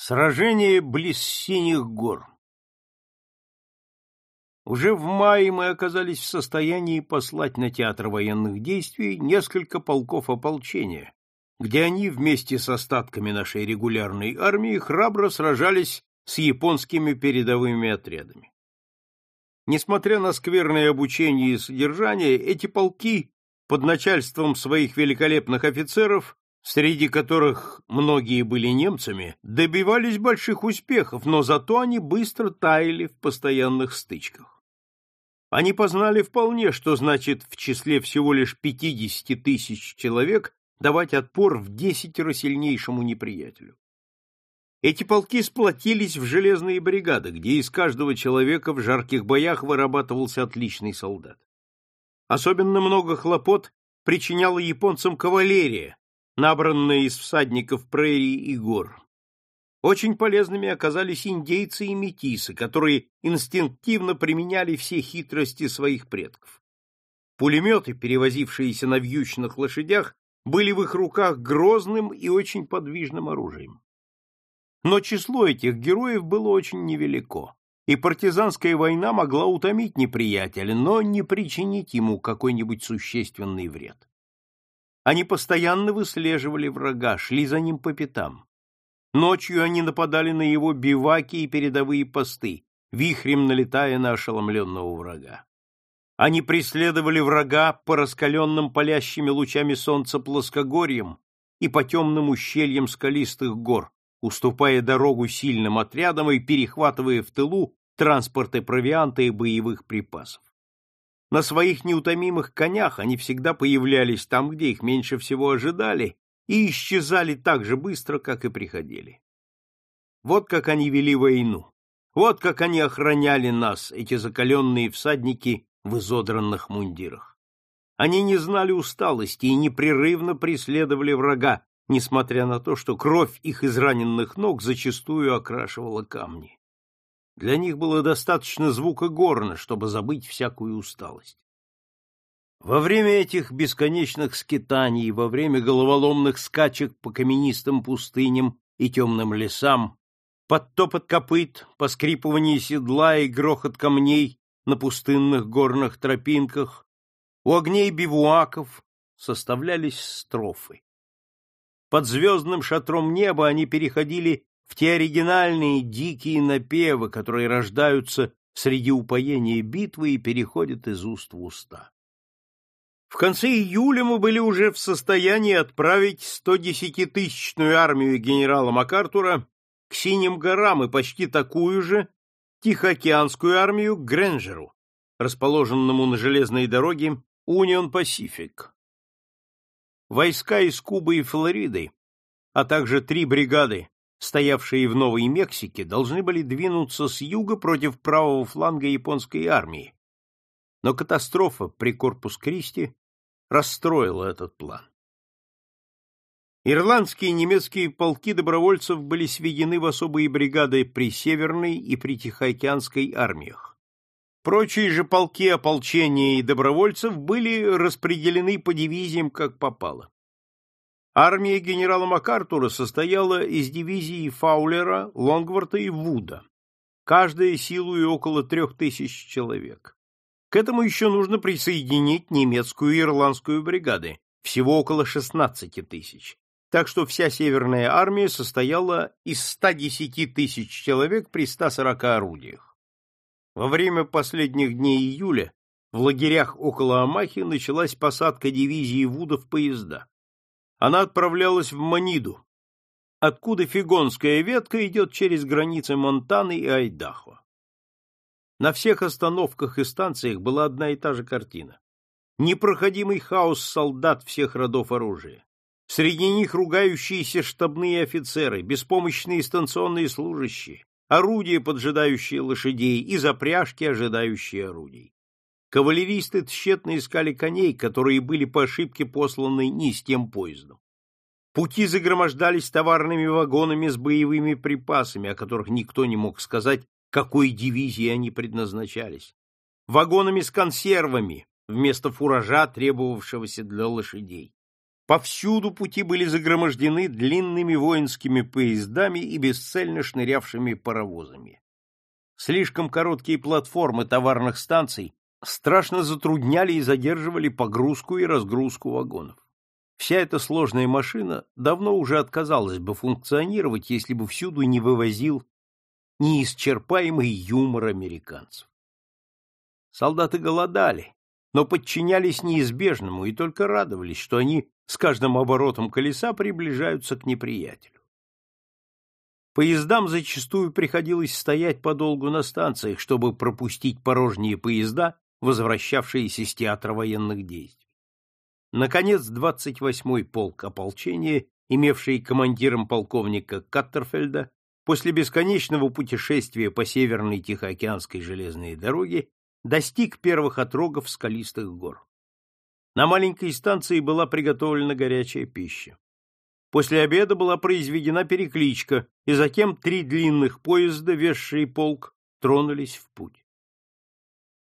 Сражение близ Синих гор Уже в мае мы оказались в состоянии послать на театр военных действий несколько полков ополчения, где они вместе с остатками нашей регулярной армии храбро сражались с японскими передовыми отрядами. Несмотря на скверное обучение и содержание, эти полки под начальством своих великолепных офицеров среди которых многие были немцами, добивались больших успехов, но зато они быстро таяли в постоянных стычках. Они познали вполне, что значит в числе всего лишь 50 тысяч человек давать отпор в десятеро сильнейшему неприятелю. Эти полки сплотились в железные бригады, где из каждого человека в жарких боях вырабатывался отличный солдат. Особенно много хлопот причиняла японцам кавалерия, набранные из всадников прерий и гор. Очень полезными оказались индейцы и метисы, которые инстинктивно применяли все хитрости своих предков. Пулеметы, перевозившиеся на вьючных лошадях, были в их руках грозным и очень подвижным оружием. Но число этих героев было очень невелико, и партизанская война могла утомить неприятеля, но не причинить ему какой-нибудь существенный вред. Они постоянно выслеживали врага, шли за ним по пятам. Ночью они нападали на его биваки и передовые посты, вихрем налетая на ошеломленного врага. Они преследовали врага по раскаленным палящими лучами солнца плоскогорьям и по темным ущельям скалистых гор, уступая дорогу сильным отрядам и перехватывая в тылу транспорты провианта и боевых припасов. На своих неутомимых конях они всегда появлялись там, где их меньше всего ожидали, и исчезали так же быстро, как и приходили. Вот как они вели войну. Вот как они охраняли нас, эти закаленные всадники в изодранных мундирах. Они не знали усталости и непрерывно преследовали врага, несмотря на то, что кровь их израненных ног зачастую окрашивала камни. Для них было достаточно звука горна, чтобы забыть всякую усталость. Во время этих бесконечных скитаний, во время головоломных скачек по каменистым пустыням и темным лесам, под топот копыт, поскрипывание седла и грохот камней на пустынных горных тропинках, у огней бивуаков составлялись строфы. Под звездным шатром неба они переходили в те оригинальные дикие напевы, которые рождаются среди упоения битвы и переходят из уст в уста. В конце июля мы были уже в состоянии отправить 110-тысячную армию генерала МакАртура к Синим горам и почти такую же Тихоокеанскую армию к Грэнджеру, расположенному на железной дороге Унион Пасифик. Войска из Кубы и Флориды, а также три бригады стоявшие в Новой Мексике, должны были двинуться с юга против правого фланга японской армии. Но катастрофа при Корпус Кристи расстроила этот план. Ирландские и немецкие полки добровольцев были сведены в особые бригады при Северной и при Тихоокеанской армиях. Прочие же полки ополчения и добровольцев были распределены по дивизиям как попало. Армия генерала МакАртура состояла из дивизий Фаулера, Лонгворта и Вуда, каждая силой около трех тысяч человек. К этому еще нужно присоединить немецкую и ирландскую бригады, всего около 16 тысяч. Так что вся Северная армия состояла из 110 тысяч человек при 140 орудиях. Во время последних дней июля в лагерях около Амахи началась посадка дивизии Вуда в поезда она отправлялась в Маниду, откуда фигонская ветка идет через границы Монтаны и Айдахо. На всех остановках и станциях была одна и та же картина. Непроходимый хаос солдат всех родов оружия. Среди них ругающиеся штабные офицеры, беспомощные станционные служащие, орудия, поджидающие лошадей, и запряжки, ожидающие орудий. Кавалеристы тщетно искали коней, которые были по ошибке посланы не с тем поездом. Пути загромождались товарными вагонами с боевыми припасами, о которых никто не мог сказать, какой дивизии они предназначались. Вагонами с консервами, вместо фуража, требовавшегося для лошадей. Повсюду пути были загромождены длинными воинскими поездами и бесцельно шнырявшими паровозами. Слишком короткие платформы товарных станций страшно затрудняли и задерживали погрузку и разгрузку вагонов. Вся эта сложная машина давно уже отказалась бы функционировать, если бы всюду не вывозил неисчерпаемый юмор американцев. Солдаты голодали, но подчинялись неизбежному и только радовались, что они с каждым оборотом колеса приближаются к неприятелю. Поездам зачастую приходилось стоять подолгу на станциях, чтобы пропустить порожние поезда, возвращавшиеся с театра военных действий. Наконец, 28-й полк ополчения, имевший командиром полковника Каттерфельда, после бесконечного путешествия по Северной Тихоокеанской железной дороге достиг первых отрогов скалистых гор. На маленькой станции была приготовлена горячая пища. После обеда была произведена перекличка, и затем три длинных поезда, везшие полк, тронулись в путь.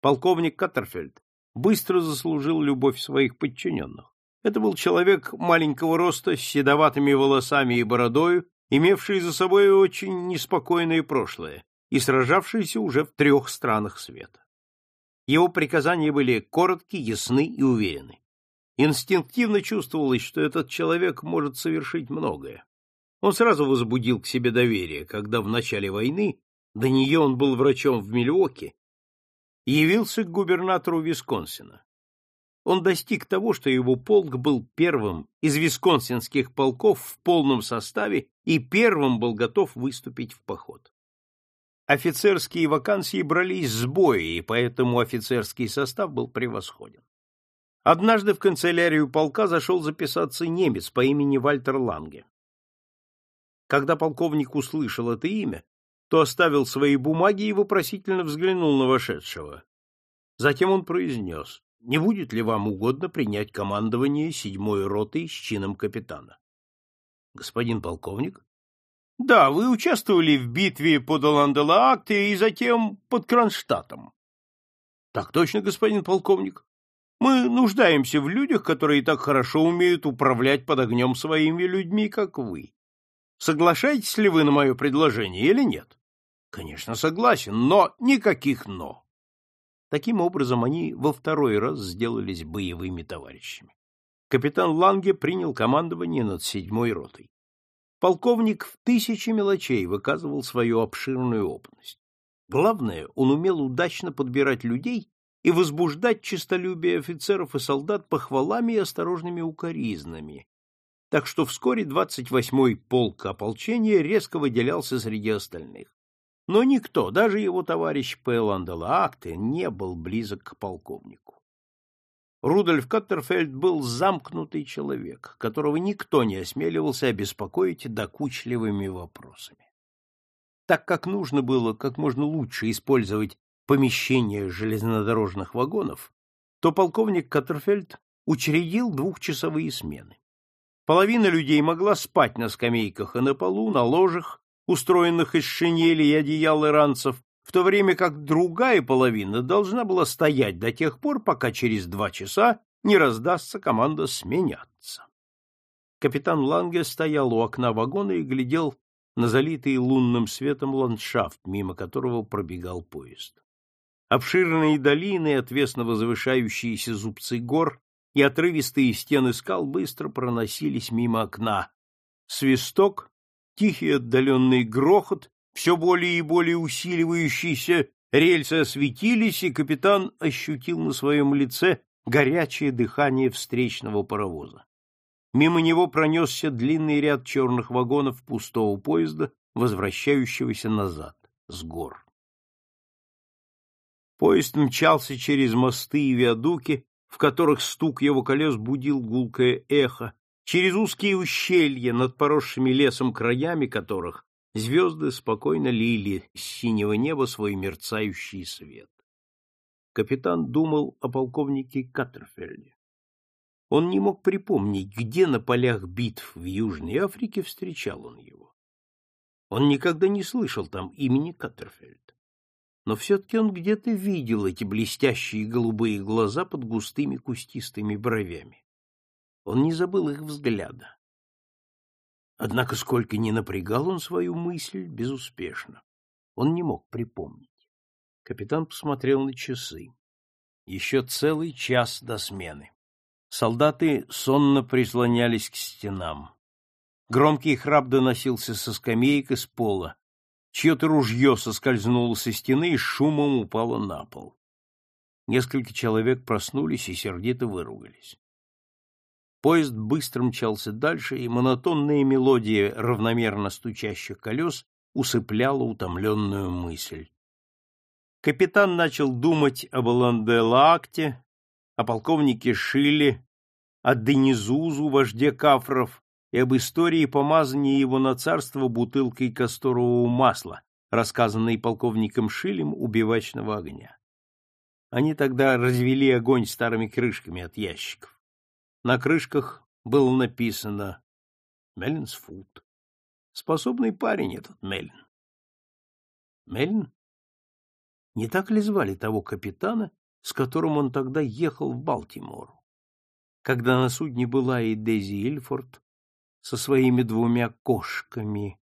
Полковник Каттерфельд быстро заслужил любовь своих подчиненных. Это был человек маленького роста, с седоватыми волосами и бородою, имевший за собой очень неспокойное прошлое и сражавшийся уже в трех странах света. Его приказания были коротки, ясны и уверены. Инстинктивно чувствовалось, что этот человек может совершить многое. Он сразу возбудил к себе доверие, когда в начале войны, до нее он был врачом в Милуоке, явился к губернатору Висконсина. Он достиг того, что его полк был первым из висконсинских полков в полном составе и первым был готов выступить в поход. Офицерские вакансии брались с боя, и поэтому офицерский состав был превосходен. Однажды в канцелярию полка зашел записаться немец по имени Вальтер Ланге. Когда полковник услышал это имя, то оставил свои бумаги и вопросительно взглянул на вошедшего. Затем он произнес, не будет ли вам угодно принять командование седьмой ротой с чином капитана? — Господин полковник? — Да, вы участвовали в битве под Оланделаакте и затем под Кронштадтом. — Так точно, господин полковник. Мы нуждаемся в людях, которые так хорошо умеют управлять под огнем своими людьми, как вы. Соглашаетесь ли вы на мое предложение или нет? Конечно, согласен, но никаких «но». Таким образом, они во второй раз сделались боевыми товарищами. Капитан Ланге принял командование над седьмой ротой. Полковник в тысячи мелочей выказывал свою обширную опытность. Главное, он умел удачно подбирать людей и возбуждать честолюбие офицеров и солдат похвалами и осторожными укоризнами, так что вскоре 28-й полк ополчения резко выделялся среди остальных. Но никто, даже его товарищ Пеланделаакте, не был близок к полковнику. Рудольф Каттерфельд был замкнутый человек, которого никто не осмеливался обеспокоить докучливыми вопросами. Так как нужно было как можно лучше использовать помещение железнодорожных вагонов, то полковник Каттерфельд учредил двухчасовые смены. Половина людей могла спать на скамейках и на полу, на ложах, устроенных из шинели и одеял иранцев, в то время как другая половина должна была стоять до тех пор, пока через два часа не раздастся команда сменяться. Капитан Ланге стоял у окна вагона и глядел на залитый лунным светом ландшафт, мимо которого пробегал поезд. Обширные долины, отвесно возвышающиеся зубцы гор и отрывистые стены скал быстро проносились мимо окна. Свисток, тихий отдаленный грохот, все более и более усиливающийся, рельсы осветились, и капитан ощутил на своем лице горячее дыхание встречного паровоза. Мимо него пронесся длинный ряд черных вагонов пустого поезда, возвращающегося назад, с гор. Поезд мчался через мосты и виадуки, в которых стук его колес будил гулкое эхо, через узкие ущелья, над поросшими лесом краями которых звезды спокойно лили с синего неба свой мерцающий свет. Капитан думал о полковнике Каттерфельде. Он не мог припомнить, где на полях битв в Южной Африке встречал он его. Он никогда не слышал там имени Каттерфельд но все-таки он где-то видел эти блестящие голубые глаза под густыми кустистыми бровями. Он не забыл их взгляда. Однако, сколько ни напрягал он свою мысль, безуспешно. Он не мог припомнить. Капитан посмотрел на часы. Еще целый час до смены. Солдаты сонно прислонялись к стенам. Громкий храп доносился со скамеек из пола. Чье-то ружье соскользнуло со стены и шумом упало на пол. Несколько человек проснулись и сердито выругались. Поезд быстро мчался дальше, и монотонная мелодия равномерно стучащих колес усыпляла утомленную мысль. Капитан начал думать об Ланделакте, о полковнике Шилле, о Денизузу, вожде кафров, и об истории помазания его на царство бутылкой касторового масла, рассказанной полковником Шилем у бивачного огня. Они тогда развели огонь старыми крышками от ящиков. На крышках было написано «Меллинсфуд». Способный парень этот Меллин. Меллин? Не так ли звали того капитана, с которым он тогда ехал в Балтимор? Когда на судне была и Дейзи Ильфорд со своими двумя кошками.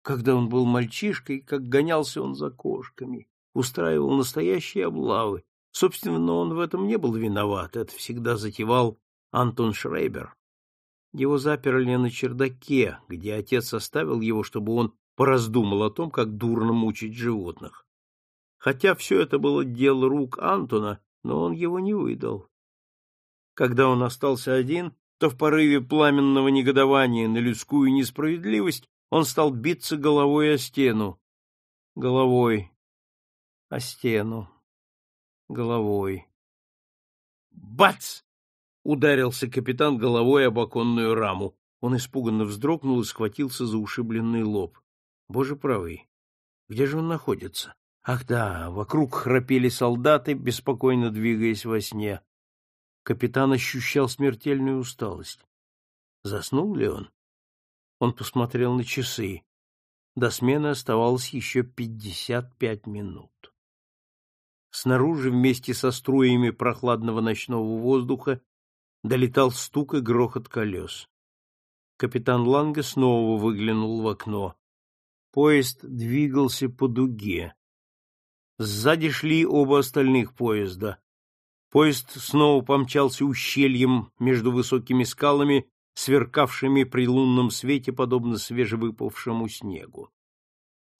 Когда он был мальчишкой, как гонялся он за кошками, устраивал настоящие облавы. Собственно, он в этом не был виноват, это всегда затевал Антон Шрейбер. Его заперли на чердаке, где отец оставил его, чтобы он пораздумал о том, как дурно мучить животных. Хотя все это было дело рук Антона, но он его не выдал. Когда он остался один, то в порыве пламенного негодования на людскую несправедливость он стал биться головой о стену. Головой. О стену. Головой. Бац! Ударился капитан головой об оконную раму. Он испуганно вздрогнул и схватился за ушибленный лоб. Боже правый, где же он находится? Ах да, вокруг храпели солдаты, беспокойно двигаясь во сне. Капитан ощущал смертельную усталость. Заснул ли он? Он посмотрел на часы. До смены оставалось еще пятьдесят пять минут. Снаружи вместе со струями прохладного ночного воздуха долетал стук и грохот колес. Капитан Ланге снова выглянул в окно. Поезд двигался по дуге. Сзади шли оба остальных поезда. Поезд снова помчался ущельем между высокими скалами, сверкавшими при лунном свете, подобно свежевыпавшему снегу.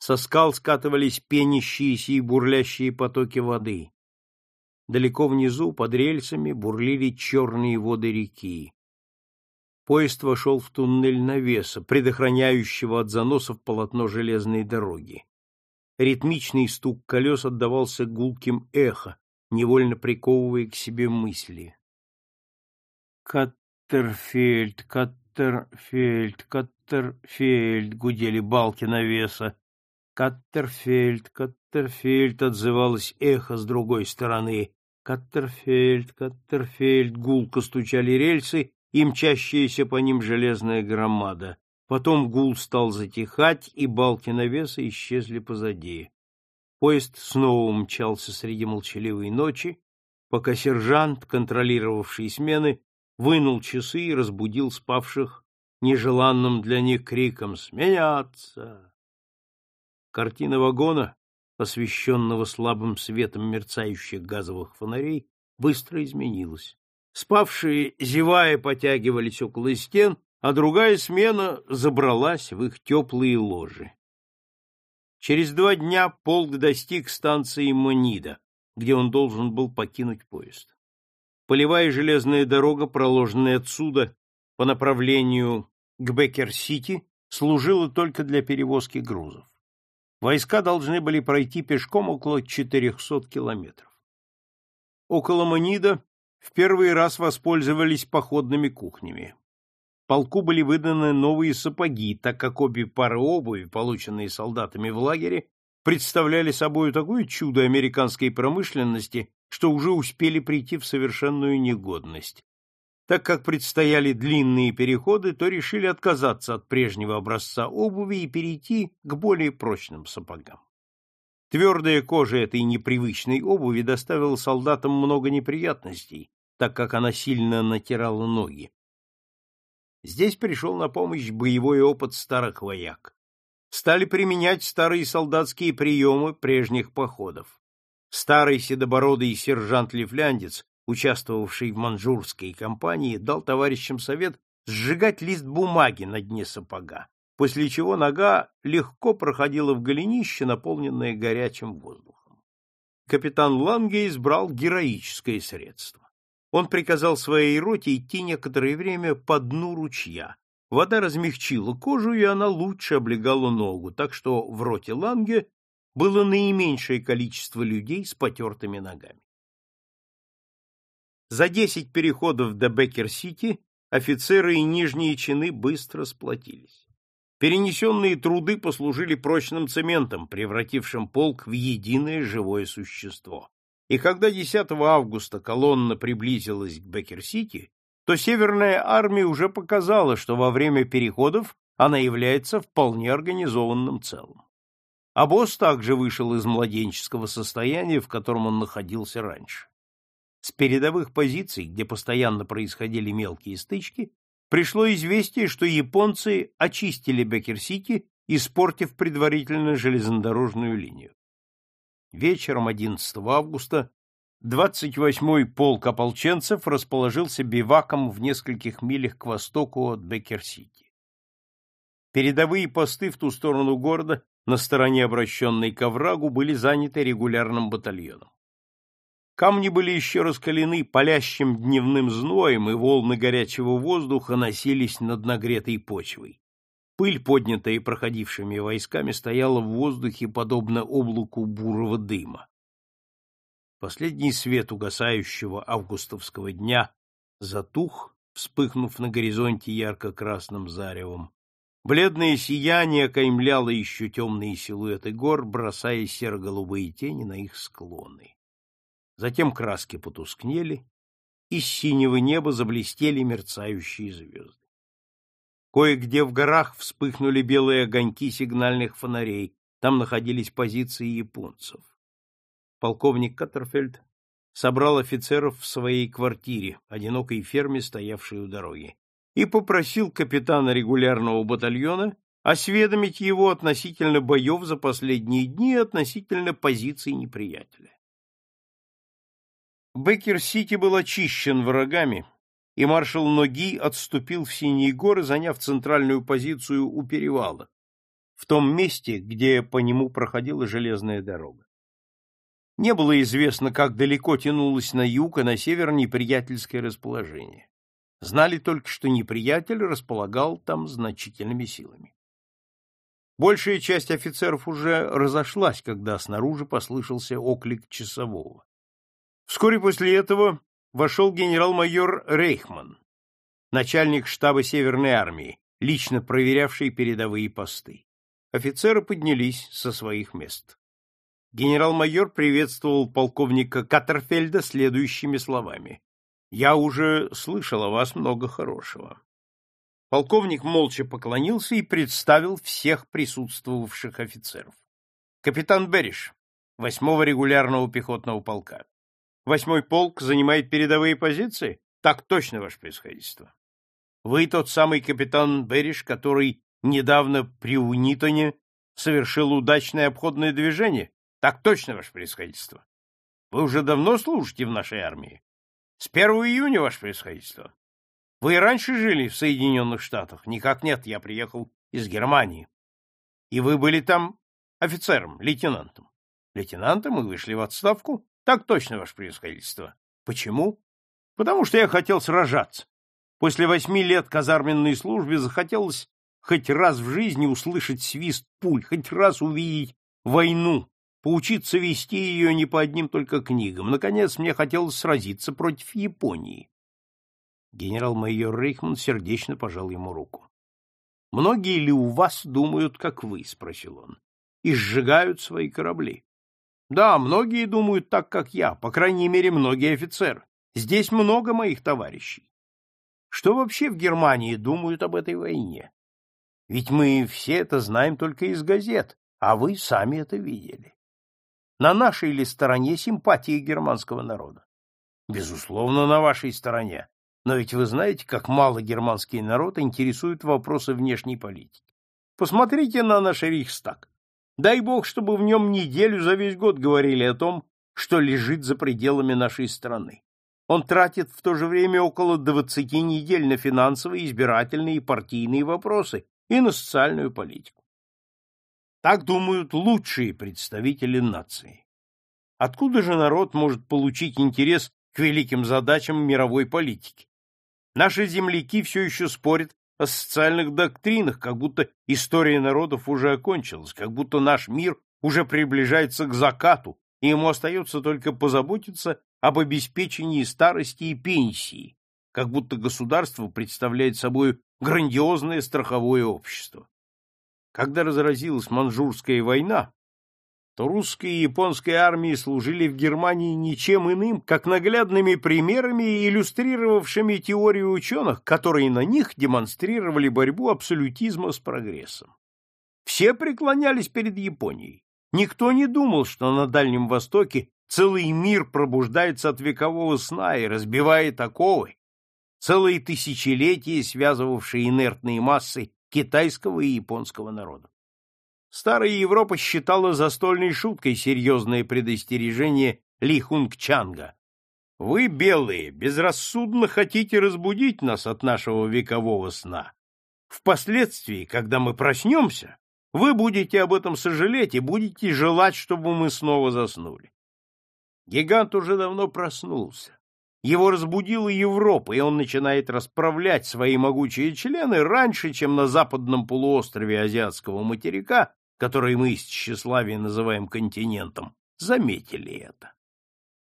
Со скал скатывались пенящиеся и бурлящие потоки воды. Далеко внизу, под рельсами, бурлили черные воды реки. Поезд вошел в туннель навеса, предохраняющего от заносов полотно железной дороги. Ритмичный стук колес отдавался гулким эхо, невольно приковывая к себе мысли. «Каттерфельд, Каттерфельд, Каттерфельд!» — гудели балки навеса. «Каттерфельд, Каттерфельд!» — отзывалось эхо с другой стороны. «Каттерфельд, Каттерфельд!» — гулко стучали рельсы и мчащаяся по ним железная громада. Потом гул стал затихать, и балки навеса исчезли позади. Поезд снова мчался среди молчаливой ночи, пока сержант, контролировавший смены, вынул часы и разбудил спавших нежеланным для них криком «Сменяться!». Картина вагона, освещенного слабым светом мерцающих газовых фонарей, быстро изменилась. Спавшие, зевая, потягивались около стен, а другая смена забралась в их теплые ложи. Через два дня полк достиг станции Монида, где он должен был покинуть поезд. Полевая железная дорога, проложенная отсюда по направлению к Беккер-Сити, служила только для перевозки грузов. Войска должны были пройти пешком около 400 километров. Около Монида в первый раз воспользовались походными кухнями. Полку были выданы новые сапоги, так как обе пары обуви, полученные солдатами в лагере, представляли собой такое чудо американской промышленности, что уже успели прийти в совершенную негодность. Так как предстояли длинные переходы, то решили отказаться от прежнего образца обуви и перейти к более прочным сапогам. Твердая кожа этой непривычной обуви доставила солдатам много неприятностей, так как она сильно натирала ноги. Здесь пришел на помощь боевой опыт старых вояк. Стали применять старые солдатские приемы прежних походов. Старый седобородый сержант-лифляндец, участвовавший в манжурской кампании, дал товарищам совет сжигать лист бумаги на дне сапога, после чего нога легко проходила в голенище, наполненное горячим воздухом. Капитан Ланге избрал героическое средство. Он приказал своей роте идти некоторое время по дну ручья. Вода размягчила кожу, и она лучше облегала ногу, так что в роте Ланге было наименьшее количество людей с потертыми ногами. За десять переходов до Беккер-Сити офицеры и нижние чины быстро сплотились. Перенесенные труды послужили прочным цементом, превратившим полк в единое живое существо. И когда 10 августа колонна приблизилась к Беккер-Сити, то Северная армия уже показала, что во время переходов она является вполне организованным целым. Босс также вышел из младенческого состояния, в котором он находился раньше. С передовых позиций, где постоянно происходили мелкие стычки, пришло известие, что японцы очистили Беккер-Сити, испортив предварительно железнодорожную линию. Вечером 11 августа 28-й полк ополченцев расположился биваком в нескольких милях к востоку от Беккер-Сити. Передовые посты в ту сторону города на стороне, обращенной к оврагу, были заняты регулярным батальоном. Камни были еще раскалены палящим дневным зноем, и волны горячего воздуха носились над нагретой почвой. Пыль, поднятая проходившими войсками, стояла в воздухе, подобно облаку бурого дыма. Последний свет угасающего августовского дня затух, вспыхнув на горизонте ярко-красным заревом, Бледное сияние окаймляло еще темные силуэты гор, бросая серо-голубые тени на их склоны. Затем краски потускнели, и с синего неба заблестели мерцающие звезды. Кое-где в горах вспыхнули белые огоньки сигнальных фонарей, там находились позиции японцев. Полковник Каттерфельд собрал офицеров в своей квартире, одинокой ферме, стоявшей у дороги и попросил капитана регулярного батальона осведомить его относительно боев за последние дни и относительно позиций неприятеля. Беккер-Сити был очищен врагами, и маршал Ноги отступил в Синие горы, заняв центральную позицию у перевала, в том месте, где по нему проходила железная дорога. Не было известно, как далеко тянулось на юг и на север неприятельское расположение. Знали только, что неприятель располагал там значительными силами. Большая часть офицеров уже разошлась, когда снаружи послышался оклик часового. Вскоре после этого вошел генерал-майор Рейхман, начальник штаба Северной армии, лично проверявший передовые посты. Офицеры поднялись со своих мест. Генерал-майор приветствовал полковника Каттерфельда следующими словами. Я уже слышал о вас много хорошего. Полковник молча поклонился и представил всех присутствовавших офицеров. Капитан Бериш, восьмого регулярного пехотного полка. Восьмой полк занимает передовые позиции? Так точно, ваше происходительство. Вы тот самый капитан Бериш, который недавно при Унитоне совершил удачное обходное движение? Так точно, ваше происходительство. Вы уже давно служите в нашей армии? С 1 июня, ваше происходительство. Вы раньше жили в Соединенных Штатах? Никак нет, я приехал из Германии. И вы были там офицером, лейтенантом. Лейтенантом и вышли в отставку? Так точно, ваше происходительство. Почему? Потому что я хотел сражаться. После восьми лет казарменной службы захотелось хоть раз в жизни услышать свист пуль, хоть раз увидеть войну, поучиться вести ее не по одним только книгам. Наконец, мне хотелось сразиться против Японии. Генерал-майор Рейхман сердечно пожал ему руку. — Многие ли у вас думают, как вы? — спросил он. — И сжигают свои корабли. — Да, многие думают так, как я, по крайней мере, многие офицеры. Здесь много моих товарищей. Что вообще в Германии думают об этой войне? Ведь мы все это знаем только из газет, а вы сами это видели на нашей ли стороне симпатии германского народа? Безусловно, на вашей стороне. Но ведь вы знаете, как мало германский народ интересует вопросы внешней политики. Посмотрите на наш Рейхстаг. Дай бог, чтобы в нем неделю за весь год говорили о том, что лежит за пределами нашей страны. Он тратит в то же время около 20 недель на финансовые, избирательные и партийные вопросы и на социальную политику. Так думают лучшие представители нации. Откуда же народ может получить интерес к великим задачам мировой политики? Наши земляки все еще спорят о социальных доктринах, как будто история народов уже окончилась, как будто наш мир уже приближается к закату, и ему остается только позаботиться об обеспечении старости и пенсии, как будто государство представляет собой грандиозное страховое общество. Когда разразилась Манчжурская война, то русская и японская армии служили в Германии ничем иным, как наглядными примерами, иллюстрировавшими теорию ученых, которые на них демонстрировали борьбу абсолютизма с прогрессом. Все преклонялись перед Японией. Никто не думал, что на Дальнем Востоке целый мир пробуждается от векового сна и разбивает оковы, целые тысячелетия, связывавшие инертные массы китайского и японского народов. Старая Европа считала застольной шуткой серьезное предостережение Ли Хунг Чанга. Вы, белые, безрассудно хотите разбудить нас от нашего векового сна. Впоследствии, когда мы проснемся, вы будете об этом сожалеть и будете желать, чтобы мы снова заснули. Гигант уже давно проснулся. Его разбудила Европа, и он начинает расправлять свои могучие члены раньше, чем на западном полуострове азиатского материка, который мы из тщеславия называем континентом, заметили это.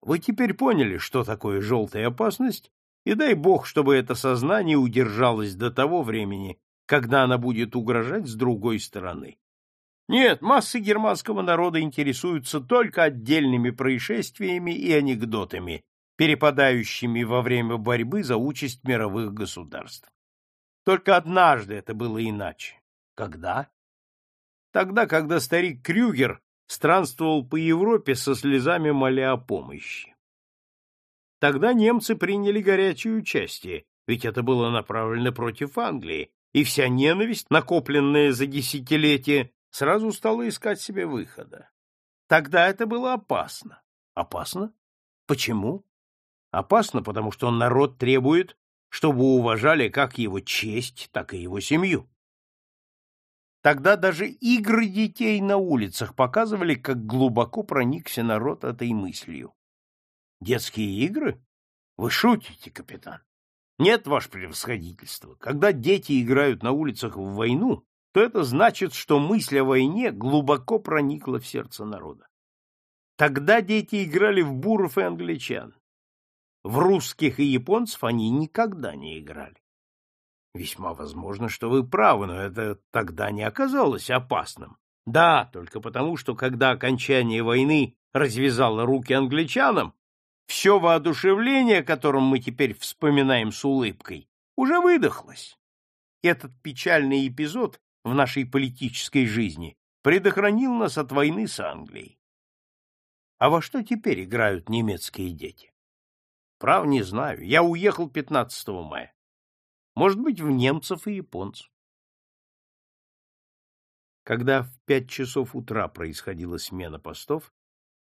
Вы теперь поняли, что такое желтая опасность, и дай бог, чтобы это сознание удержалось до того времени, когда она будет угрожать с другой стороны. Нет, массы германского народа интересуются только отдельными происшествиями и анекдотами, перепадающими во время борьбы за участь мировых государств. Только однажды это было иначе. Когда? Тогда, когда старик Крюгер странствовал по Европе со слезами моля о помощи. Тогда немцы приняли горячее участие, ведь это было направлено против Англии, и вся ненависть, накопленная за десятилетия, сразу стала искать себе выхода. Тогда это было опасно. Опасно? Почему? Опасно, потому что народ требует, чтобы уважали как его честь, так и его семью. Тогда даже игры детей на улицах показывали, как глубоко проникся народ этой мыслью. Детские игры? Вы шутите, капитан? Нет, ваше превосходительство. Когда дети играют на улицах в войну, то это значит, что мысль о войне глубоко проникла в сердце народа. Тогда дети играли в буров и англичан. В русских и японцев они никогда не играли. Весьма возможно, что вы правы, но это тогда не оказалось опасным. Да, только потому, что когда окончание войны развязало руки англичанам, все воодушевление, которым мы теперь вспоминаем с улыбкой, уже выдохлось. Этот печальный эпизод в нашей политической жизни предохранил нас от войны с Англией. А во что теперь играют немецкие дети? Прав не знаю. Я уехал 15 мая. Может быть, в немцев и японцев. Когда в пять часов утра происходила смена постов,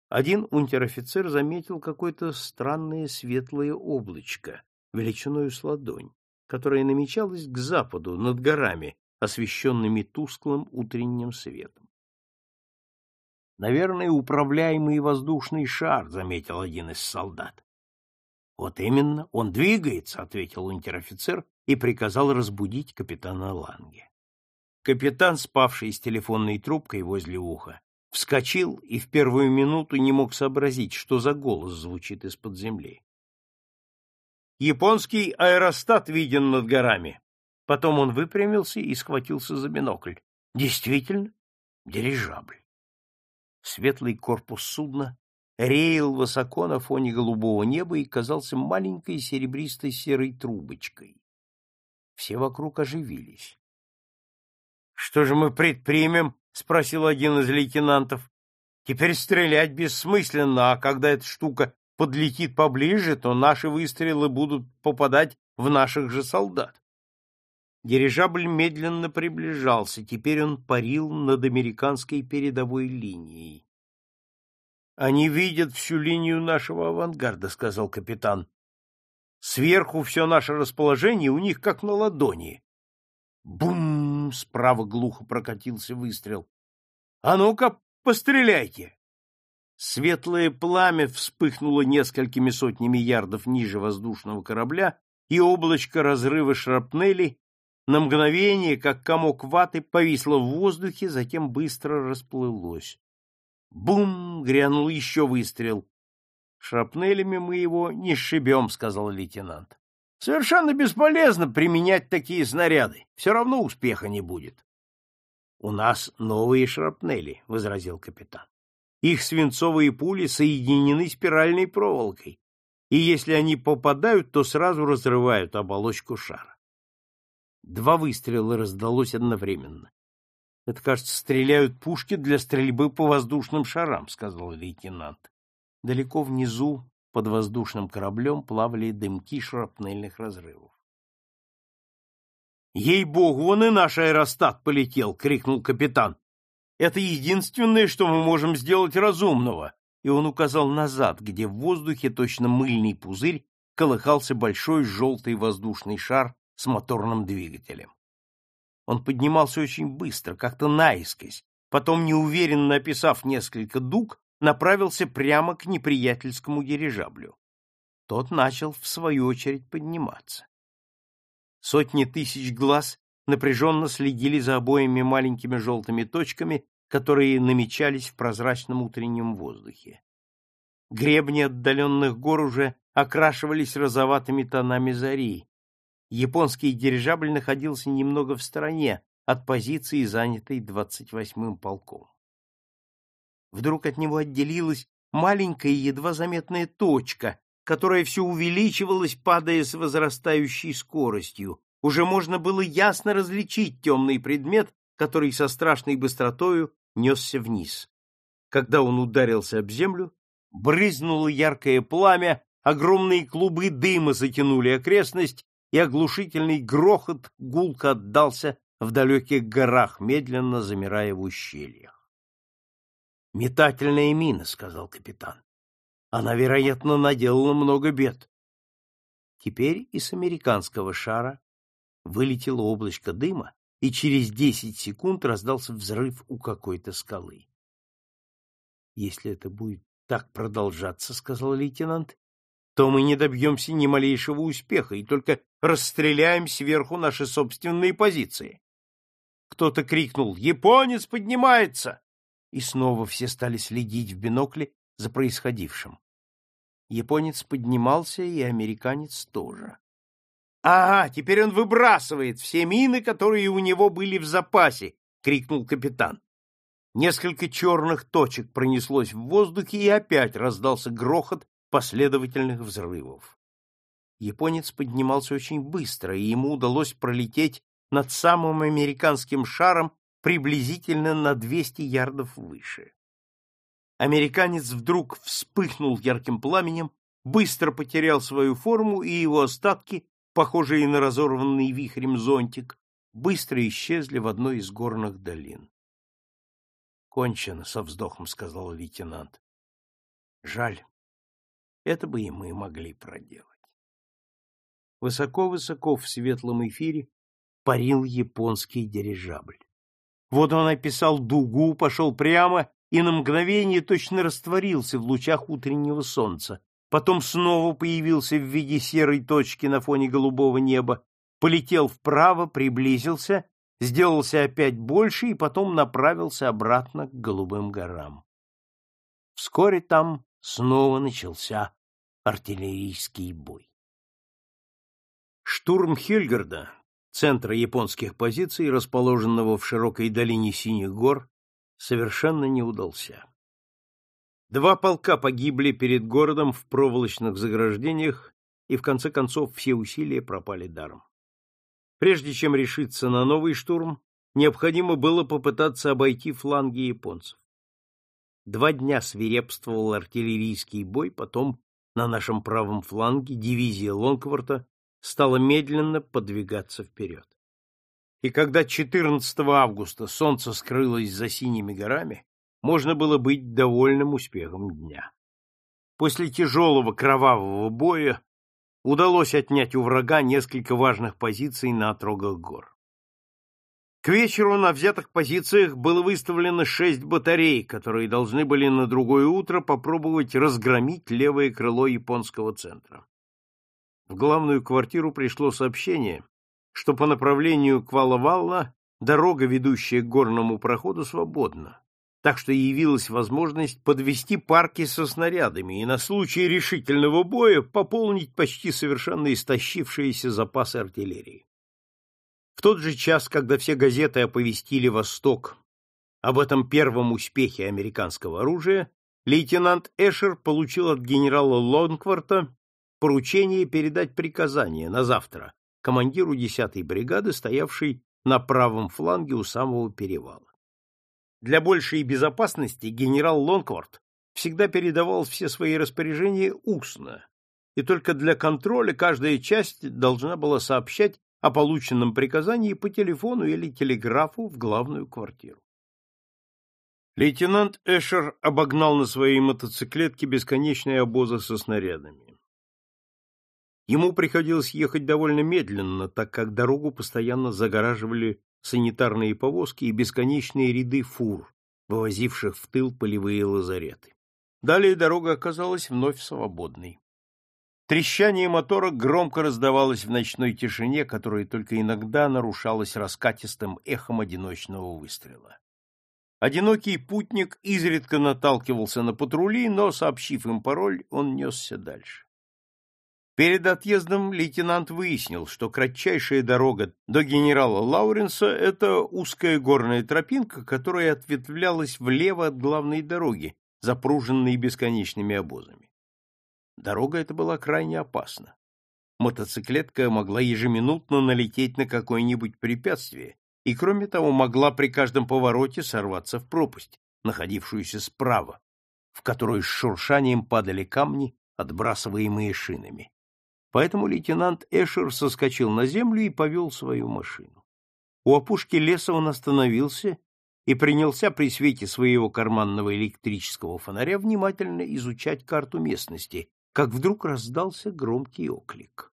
один унтер-офицер заметил какое-то странное светлое облачко, величиною с ладонь, которое намечалось к западу, над горами, освещенными тусклым утренним светом. Наверное, управляемый воздушный шар, заметил один из солдат. Вот именно, он двигается, ответил унтер-офицер и приказал разбудить капитана Ланге. Капитан, спавший с телефонной трубкой возле уха, вскочил и в первую минуту не мог сообразить, что за голос звучит из-под земли. Японский аэростат виден над горами, Потом он выпрямился и схватился за бинокль. Действительно, дирижабль. Светлый корпус судна реял высоко на фоне голубого неба и казался маленькой серебристой серой трубочкой. Все вокруг оживились. — Что же мы предпримем? — спросил один из лейтенантов. — Теперь стрелять бессмысленно, а когда эта штука подлетит поближе, то наши выстрелы будут попадать в наших же солдат. Дирижабль медленно приближался, теперь он парил над американской передовой линией. Они видят всю линию нашего авангарда, сказал капитан. Сверху все наше расположение у них как на ладони. Бум! Справа глухо прокатился выстрел. А ну-ка, постреляйте! Светлое пламя вспыхнуло несколькими сотнями ярдов ниже воздушного корабля, и облачко разрыва шрапнели на мгновение, как комок ваты, повисло в воздухе, затем быстро расплылось. Бум! Грянул еще выстрел. Шрапнелями мы его не сшибем, сказал лейтенант. Совершенно бесполезно применять такие снаряды. Все равно успеха не будет. У нас новые шрапнели, возразил капитан. Их свинцовые пули соединены спиральной проволокой, и если они попадают, то сразу разрывают оболочку шара. Два выстрела раздалось одновременно. Это, кажется, стреляют пушки для стрельбы по воздушным шарам, сказал лейтенант. Далеко внизу, под воздушным кораблем, плавали дымки шрапнельных разрывов. Ей-богу, вон и наш аэростат полетел, крикнул капитан. Это единственное, что мы можем сделать разумного. И он указал назад, где в воздухе точно мыльный пузырь колыхался большой желтый воздушный шар с моторным двигателем. Он поднимался очень быстро, как-то наискось, потом, неуверенно описав несколько дуг, направился прямо к неприятельскому дирижаблю. Тот начал, в свою очередь, подниматься. Сотни тысяч глаз напряженно следили за обоими маленькими желтыми точками, которые намечались в прозрачном утреннем воздухе. Гребни отдаленных гор уже окрашивались розоватыми тонами зари, японский дирижабль находился немного в стороне от позиции, занятой 28-м полком. Вдруг от него отделилась маленькая едва заметная точка, которая все увеличивалась, падая с возрастающей скоростью. Уже можно было ясно различить темный предмет, который со страшной быстротою несся вниз. Когда он ударился об землю, брызнуло яркое пламя, огромные клубы дыма затянули окрестность, и оглушительный грохот гулко отдался в далеких горах, медленно замирая в ущельях. «Метательная мина», — сказал капитан. «Она, вероятно, наделала много бед». Теперь из американского шара вылетело облачко дыма, и через десять секунд раздался взрыв у какой-то скалы. «Если это будет так продолжаться, — сказал лейтенант, то мы не добьемся ни малейшего успеха и только расстреляем сверху наши собственные позиции. Кто-то крикнул «Японец поднимается!» И снова все стали следить в бинокле за происходившим. Японец поднимался, и американец тоже. «Ага, теперь он выбрасывает все мины, которые у него были в запасе!» — крикнул капитан. Несколько черных точек пронеслось в воздухе, и опять раздался грохот последовательных взрывов. Японец поднимался очень быстро, и ему удалось пролететь над самым американским шаром приблизительно на 200 ярдов выше. Американец вдруг вспыхнул ярким пламенем, быстро потерял свою форму, и его остатки, похожие на разорванный вихрем зонтик, быстро исчезли в одной из горных долин. «Кончено», — со вздохом сказал лейтенант. «Жаль, это бы и мы могли проделать. Высоко-высоко в светлом эфире парил японский дирижабль. Вот он описал дугу, пошел прямо и на мгновение точно растворился в лучах утреннего солнца. Потом снова появился в виде серой точки на фоне голубого неба, полетел вправо, приблизился, сделался опять больше и потом направился обратно к голубым горам. Вскоре там снова начался артиллерийский бой. Штурм Хильгарда, центра японских позиций, расположенного в широкой долине Синих гор, совершенно не удался. Два полка погибли перед городом в проволочных заграждениях, и в конце концов все усилия пропали даром. Прежде чем решиться на новый штурм, необходимо было попытаться обойти фланги японцев. Два дня свирепствовал артиллерийский бой, потом на нашем правом фланге дивизия Лонкворта стала медленно подвигаться вперед. И когда 14 августа солнце скрылось за синими горами, можно было быть довольным успехом дня. После тяжелого кровавого боя удалось отнять у врага несколько важных позиций на отрогах гор. К вечеру на взятых позициях было выставлено шесть батарей, которые должны были на другое утро попробовать разгромить левое крыло японского центра. В главную квартиру пришло сообщение, что по направлению к Валла-Валла дорога, ведущая к горному проходу, свободна, так что явилась возможность подвести парки со снарядами и на случай решительного боя пополнить почти совершенно истощившиеся запасы артиллерии. В тот же час, когда все газеты оповестили Восток об этом первом успехе американского оружия, лейтенант Эшер получил от генерала Лонкварта поручение передать приказание на завтра командиру 10-й бригады, стоявшей на правом фланге у самого перевала. Для большей безопасности генерал Лонкварт всегда передавал все свои распоряжения устно, и только для контроля каждая часть должна была сообщать о полученном приказании по телефону или телеграфу в главную квартиру. Лейтенант Эшер обогнал на своей мотоциклетке бесконечные обозы со снарядами. Ему приходилось ехать довольно медленно, так как дорогу постоянно загораживали санитарные повозки и бесконечные ряды фур, вывозивших в тыл полевые лазареты. Далее дорога оказалась вновь свободной. Трещание мотора громко раздавалось в ночной тишине, которая только иногда нарушалась раскатистым эхом одиночного выстрела. Одинокий путник изредка наталкивался на патрули, но, сообщив им пароль, он несся дальше. Перед отъездом лейтенант выяснил, что кратчайшая дорога до генерала Лауренса — это узкая горная тропинка, которая ответвлялась влево от главной дороги, запруженной бесконечными обозами. Дорога эта была крайне опасна. Мотоциклетка могла ежеминутно налететь на какое-нибудь препятствие и, кроме того, могла при каждом повороте сорваться в пропасть, находившуюся справа, в которую с шуршанием падали камни, отбрасываемые шинами. Поэтому лейтенант Эшер соскочил на землю и повел свою машину. У опушки леса он остановился и принялся при свете своего карманного электрического фонаря внимательно изучать карту местности, как вдруг раздался громкий оклик.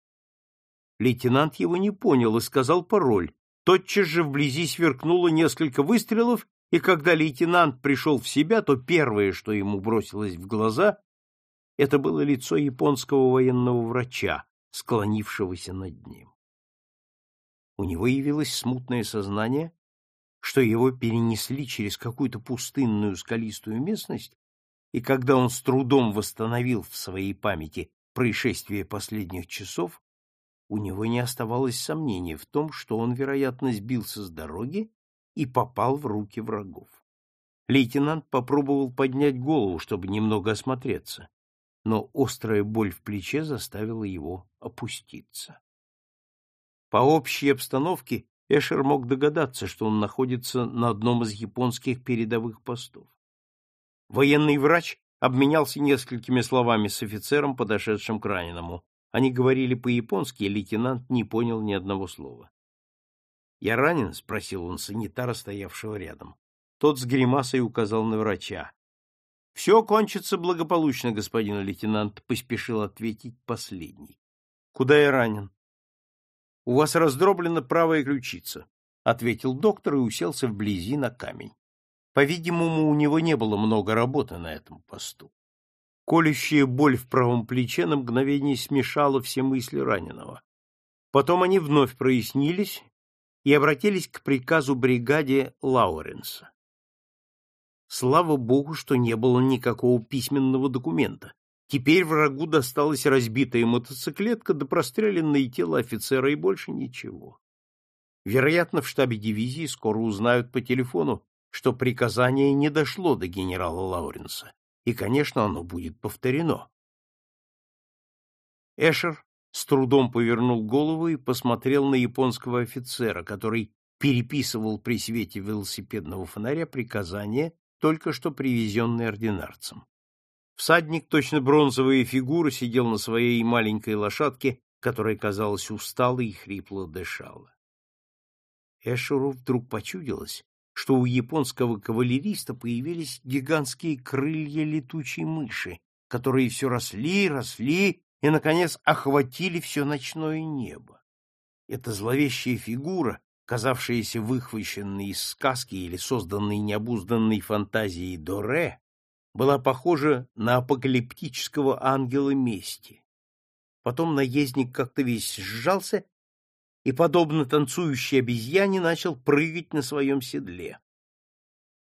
Лейтенант его не понял и сказал пароль. Тотчас же вблизи сверкнуло несколько выстрелов, и когда лейтенант пришел в себя, то первое, что ему бросилось в глаза, это было лицо японского военного врача, склонившегося над ним. У него явилось смутное сознание, что его перенесли через какую-то пустынную скалистую местность и когда он с трудом восстановил в своей памяти происшествия последних часов, у него не оставалось сомнений в том, что он, вероятно, сбился с дороги и попал в руки врагов. Лейтенант попробовал поднять голову, чтобы немного осмотреться, но острая боль в плече заставила его опуститься. По общей обстановке Эшер мог догадаться, что он находится на одном из японских передовых постов. Военный врач обменялся несколькими словами с офицером, подошедшим к раненому. Они говорили по-японски, и лейтенант не понял ни одного слова. «Я ранен?» — спросил он санитара, стоявшего рядом. Тот с гримасой указал на врача. «Все кончится благополучно, господин лейтенант», — поспешил ответить последний. «Куда я ранен?» «У вас раздроблена правая ключица», — ответил доктор и уселся вблизи на камень. По-видимому, у него не было много работы на этом посту. Колющая боль в правом плече на мгновение смешала все мысли раненого. Потом они вновь прояснились и обратились к приказу бригаде Лауренса. Слава богу, что не было никакого письменного документа. Теперь врагу досталась разбитая мотоциклетка да простреленное тело офицера и больше ничего. Вероятно, в штабе дивизии скоро узнают по телефону, что приказание не дошло до генерала Лауренса, и, конечно, оно будет повторено. Эшер с трудом повернул голову и посмотрел на японского офицера, который переписывал при свете велосипедного фонаря приказание, только что привезенное ординарцем. Всадник, точно бронзовая фигура, сидел на своей маленькой лошадке, которая, казалось, устала и хрипло дышала. Эшеру вдруг почудилось, что у японского кавалериста появились гигантские крылья летучей мыши, которые все росли, росли и, наконец, охватили все ночное небо. Эта зловещая фигура, казавшаяся выхваченной из сказки или созданной необузданной фантазией Доре, была похожа на апокалиптического ангела мести. Потом наездник как-то весь сжался и, подобно танцующей обезьяне, начал прыгать на своем седле.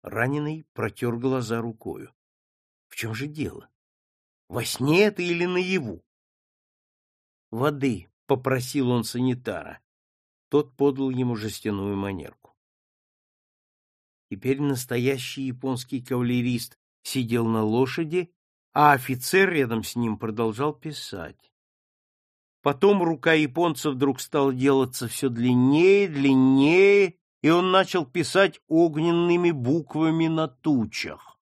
Раненый протер глаза рукою. В чем же дело? Во сне это или наяву? Воды, — попросил он санитара. Тот подал ему жестяную манерку. Теперь настоящий японский кавалерист сидел на лошади, а офицер рядом с ним продолжал писать. Потом рука японца вдруг стала делаться все длиннее, длиннее, и он начал писать огненными буквами на тучах.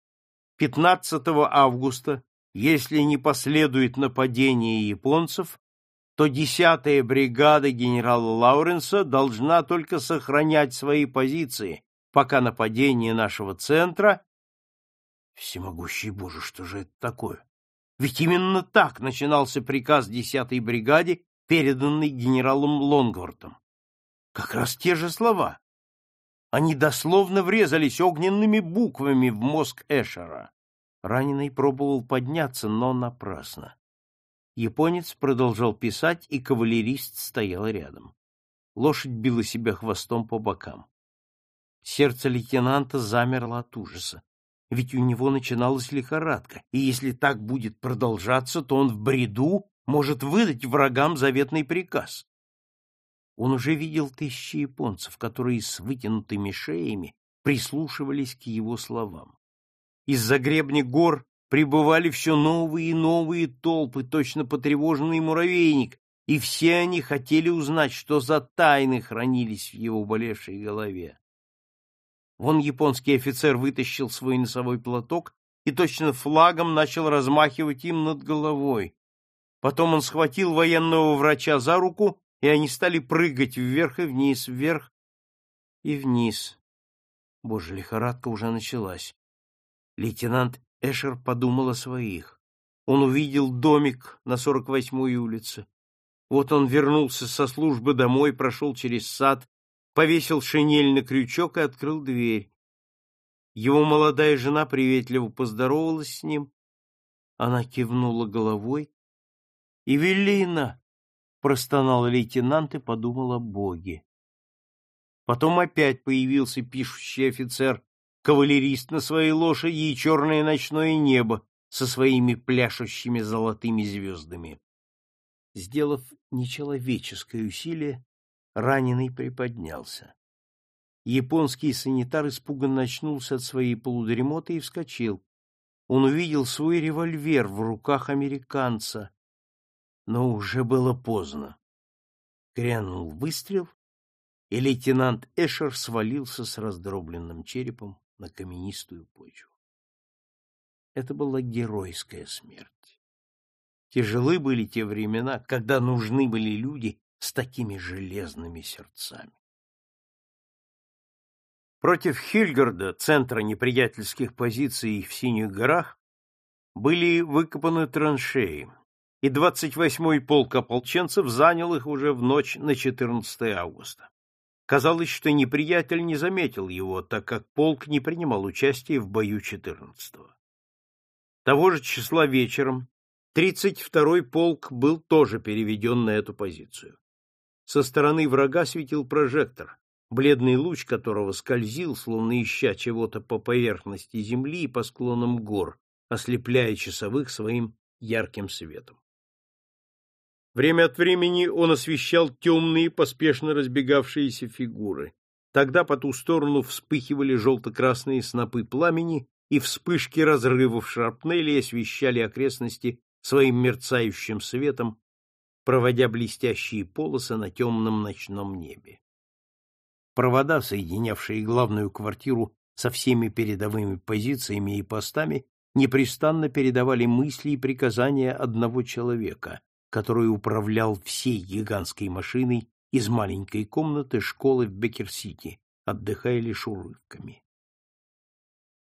15 августа, если не последует нападение японцев, то 10-я бригада генерала Лауренса должна только сохранять свои позиции, пока нападение нашего центра... Всемогущий Боже, что же это такое? Ведь именно так начинался приказ 10-й бригаде, переданный генералом Лонгвортом. Как раз те же слова. Они дословно врезались огненными буквами в мозг Эшера. Раненый пробовал подняться, но напрасно. Японец продолжал писать, и кавалерист стоял рядом. Лошадь била себя хвостом по бокам. Сердце лейтенанта замерло от ужаса. Ведь у него начиналась лихорадка, и если так будет продолжаться, то он в бреду может выдать врагам заветный приказ. Он уже видел тысячи японцев, которые с вытянутыми шеями прислушивались к его словам. Из-за гребня гор прибывали все новые и новые толпы, точно потревоженный муравейник, и все они хотели узнать, что за тайны хранились в его болевшей голове. Вон японский офицер вытащил свой носовой платок и точно флагом начал размахивать им над головой. Потом он схватил военного врача за руку, и они стали прыгать вверх и вниз, вверх и вниз. Боже, лихорадка уже началась. Лейтенант Эшер подумал о своих. Он увидел домик на 48-й улице. Вот он вернулся со службы домой, прошел через сад, повесил шинель на крючок и открыл дверь. Его молодая жена приветливо поздоровалась с ним. Она кивнула головой. «Эвелина!» — простонал лейтенант и подумал о Боге. Потом опять появился пишущий офицер кавалерист на своей лошади и черное ночное небо со своими пляшущими золотыми звездами. Сделав нечеловеческое усилие, раненый приподнялся. Японский санитар испуганно очнулся от своей полудремоты и вскочил. Он увидел свой револьвер в руках американца, но уже было поздно. Грянул выстрел, и лейтенант Эшер свалился с раздробленным черепом на каменистую почву. Это была геройская смерть. Тяжелы были те времена, когда нужны были люди с такими железными сердцами. Против Хильгарда, центра неприятельских позиций в Синих горах, были выкопаны траншеи, и 28-й полк ополченцев занял их уже в ночь на 14 августа. Казалось, что неприятель не заметил его, так как полк не принимал участия в бою 14-го. Того же числа вечером 32-й полк был тоже переведен на эту позицию. Со стороны врага светил прожектор, бледный луч которого скользил, словно ища чего-то по поверхности земли и по склонам гор, ослепляя часовых своим ярким светом. Время от времени он освещал темные, поспешно разбегавшиеся фигуры. Тогда по ту сторону вспыхивали желто-красные снопы пламени, и вспышки разрывов шарпнели освещали окрестности своим мерцающим светом, проводя блестящие полосы на темном ночном небе. Провода, соединявшие главную квартиру со всеми передовыми позициями и постами, непрестанно передавали мысли и приказания одного человека, который управлял всей гигантской машиной из маленькой комнаты школы в Беккер-Сити, отдыхая лишь урывками.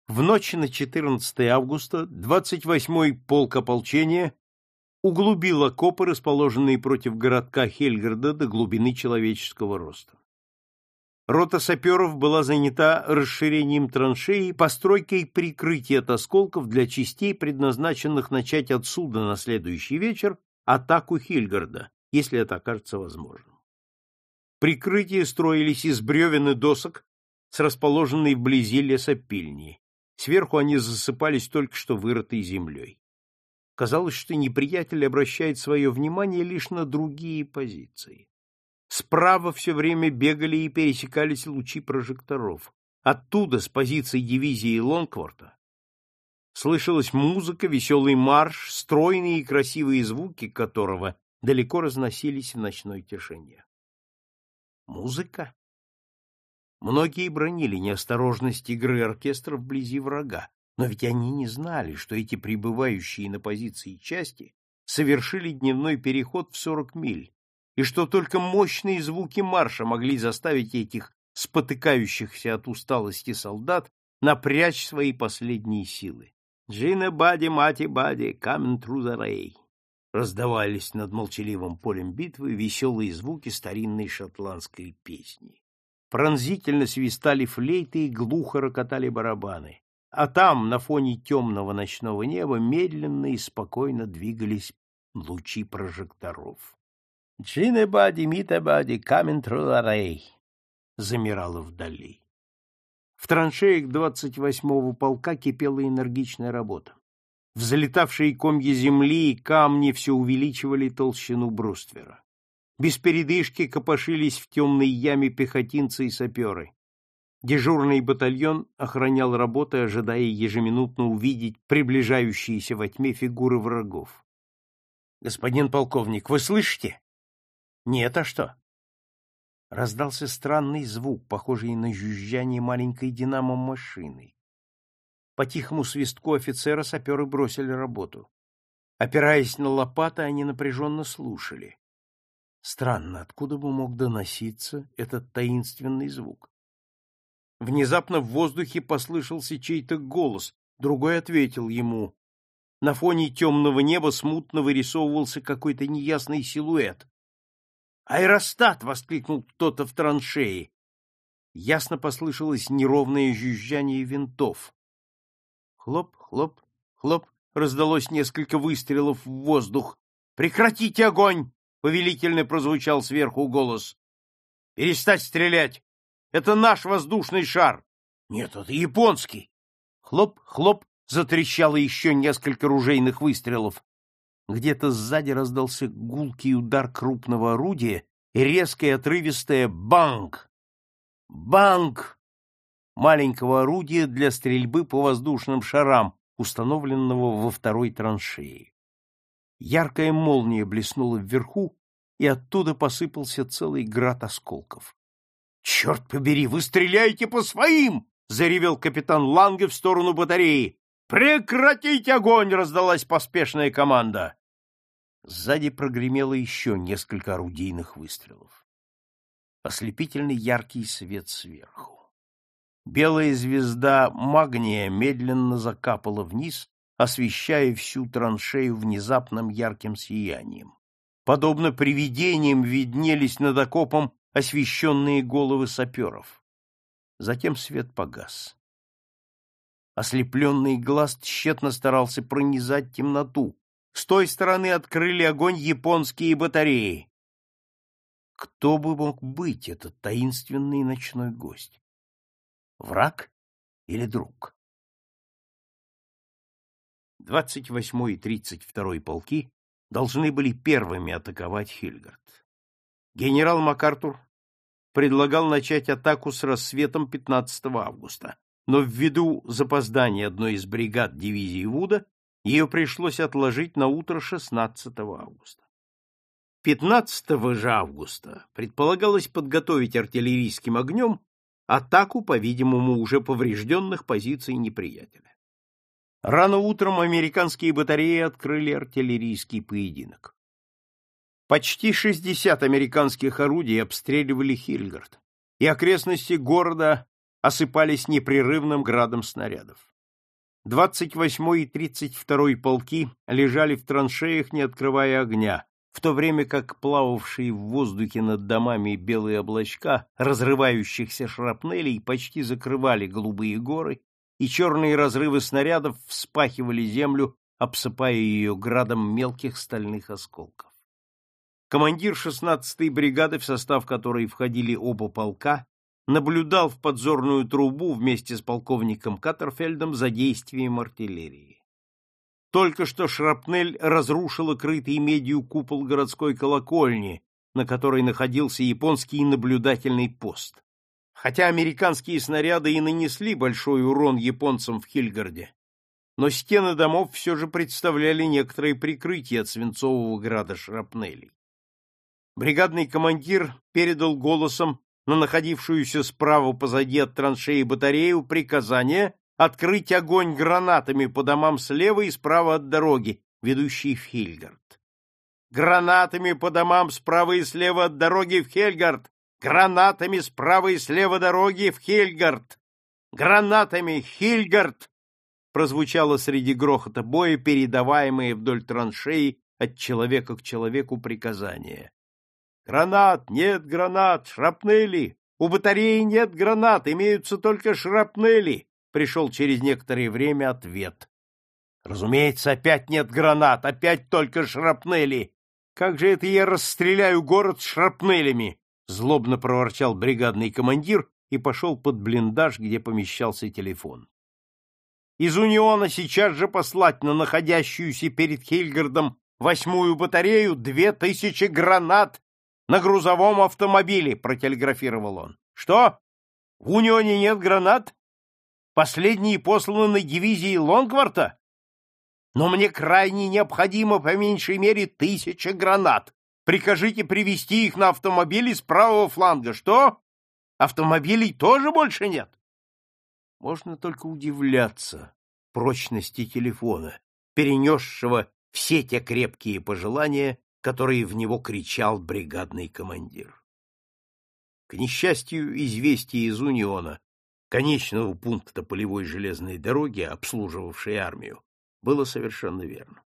В ночь на 14 августа 28-й полк ополчения углубил окопы, расположенные против городка Хельгарда до глубины человеческого роста. Рота саперов была занята расширением траншеи и постройкой прикрытия от осколков для частей, предназначенных начать отсюда на следующий вечер атаку Хильгарда, если это окажется возможным. Прикрытия строились из бревен и досок с расположенной вблизи лесопильни. Сверху они засыпались только что вырытой землей. Казалось, что неприятель обращает свое внимание лишь на другие позиции. Справа все время бегали и пересекались лучи прожекторов. Оттуда, с позиции дивизии Лонгворта, слышалась музыка, веселый марш, стройные и красивые звуки которого далеко разносились в ночной тишине. Музыка? Многие бронили неосторожность игры оркестра вблизи врага, но ведь они не знали, что эти прибывающие на позиции части совершили дневной переход в сорок миль, и что только мощные звуки марша могли заставить этих спотыкающихся от усталости солдат напрячь свои последние силы. «Джина бади, мати бади, the ray!» Раздавались над молчаливым полем битвы веселые звуки старинной шотландской песни пронзительно свистали флейты и глухо рокотали барабаны, а там, на фоне темного ночного неба, медленно и спокойно двигались лучи прожекторов. «Джинебади, митабади, камен труларей!» замирало вдали. В траншеях 28-го полка кипела энергичная работа. Взлетавшие комья земли и камни все увеличивали толщину бруствера. Без передышки копошились в темной яме пехотинцы и саперы. Дежурный батальон охранял работы, ожидая ежеминутно увидеть приближающиеся во тьме фигуры врагов. — Господин полковник, вы слышите? — Нет, а что? Раздался странный звук, похожий на жужжание маленькой динамо-машины. По тихому свистку офицера саперы бросили работу. Опираясь на лопаты, они напряженно слушали. Странно, откуда бы мог доноситься этот таинственный звук? Внезапно в воздухе послышался чей-то голос, другой ответил ему. На фоне темного неба смутно вырисовывался какой-то неясный силуэт. «Аэростат!» — воскликнул кто-то в траншее. Ясно послышалось неровное жужжание винтов. Хлоп, хлоп, хлоп, раздалось несколько выстрелов в воздух. «Прекратите огонь!» повелительно прозвучал сверху голос. Перестать стрелять! Это наш воздушный шар! Нет, это японский! Хлоп, хлоп, затрещало еще несколько ружейных выстрелов. Где-то сзади раздался гулкий удар крупного орудия и резкое отрывистое «банг!» «Банг!» маленького орудия для стрельбы по воздушным шарам, установленного во второй траншеи. Яркая молния блеснула вверху, и оттуда посыпался целый град осколков. — Черт побери, вы стреляете по своим! — заревел капитан Ланге в сторону батареи. — Прекратить огонь! — раздалась поспешная команда. Сзади прогремело еще несколько орудийных выстрелов. Ослепительный яркий свет сверху. Белая звезда магния медленно закапала вниз, освещая всю траншею внезапным ярким сиянием. Подобно привидениям виднелись над окопом освещенные головы саперов. Затем свет погас. Ослепленный глаз тщетно старался пронизать темноту. С той стороны открыли огонь японские батареи. Кто бы мог быть этот таинственный ночной гость? Враг или друг? 28 и 32 полки должны были первыми атаковать Хильгард. Генерал МакАртур предлагал начать атаку с рассветом 15 августа, но ввиду запоздания одной из бригад дивизии Вуда ее пришлось отложить на утро 16 августа. 15 же августа предполагалось подготовить артиллерийским огнем атаку, по-видимому, уже поврежденных позиций неприятеля. Рано утром американские батареи открыли артиллерийский поединок. Почти 60 американских орудий обстреливали Хильгард, и окрестности города осыпались непрерывным градом снарядов. 28 и 32 полки лежали в траншеях, не открывая огня, в то время как плававшие в воздухе над домами белые облачка разрывающихся шрапнелей почти закрывали голубые горы, и черные разрывы снарядов вспахивали землю, обсыпая ее градом мелких стальных осколков. Командир 16-й бригады, в состав которой входили оба полка, наблюдал в подзорную трубу вместе с полковником Каттерфельдом за действием артиллерии. Только что шрапнель разрушила крытый медью купол городской колокольни, на которой находился японский наблюдательный пост. Хотя американские снаряды и нанесли большой урон японцам в Хильгарде, но стены домов все же представляли некоторое прикрытие от свинцового града шрапнелей. Бригадный командир передал голосом на находившуюся справа позади от траншеи батарею приказание открыть огонь гранатами по домам слева и справа от дороги, ведущей в Хильгард. Гранатами по домам справа и слева от дороги в Хельгард! Гранатами справа и слева дороги в Хельгард! Гранатами Хильгард! Прозвучало среди грохота боя, передаваемое вдоль траншеи от человека к человеку приказание. Гранат, нет гранат, шрапнели! У батареи нет гранат, имеются только шрапнели! пришел через некоторое время ответ. Разумеется, опять нет гранат, опять только шрапнели. Как же это я расстреляю город с шрапнелями? Злобно проворчал бригадный командир и пошел под блиндаж, где помещался телефон. Из Униона сейчас же послать на находящуюся перед Хильгардом восьмую батарею две тысячи гранат на грузовом автомобиле, протелеграфировал он. Что? В Унионе нет гранат? Последние посланы дивизии Лонгварта? Но мне крайне необходимо по меньшей мере тысяча гранат. Прикажите привезти их на автомобиле с правого фланга. Что? Автомобилей тоже больше нет? Можно только удивляться прочности телефона, перенесшего все те крепкие пожелания, которые в него кричал бригадный командир. К несчастью, известие из Униона конечного пункта полевой железной дороги, обслуживавшей армию, было совершенно верно.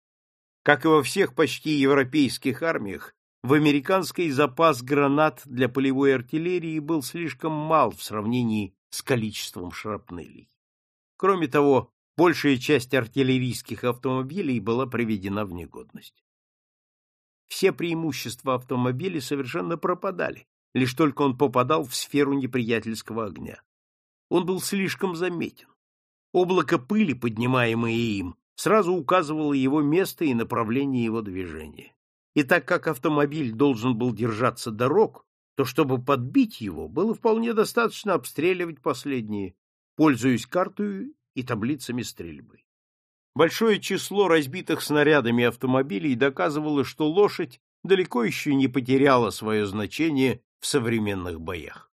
Как и во всех почти европейских армиях, в американской запас гранат для полевой артиллерии был слишком мал в сравнении с количеством шрапнелей. Кроме того, большая часть артиллерийских автомобилей была приведена в негодность. Все преимущества автомобиля совершенно пропадали, лишь только он попадал в сферу неприятельского огня. Он был слишком заметен. Облако пыли, поднимаемое им, сразу указывало его место и направление его движения. И так как автомобиль должен был держаться дорог, то чтобы подбить его, было вполне достаточно обстреливать последние, пользуясь картой и таблицами стрельбы. Большое число разбитых снарядами автомобилей доказывало, что лошадь далеко еще не потеряла свое значение в современных боях.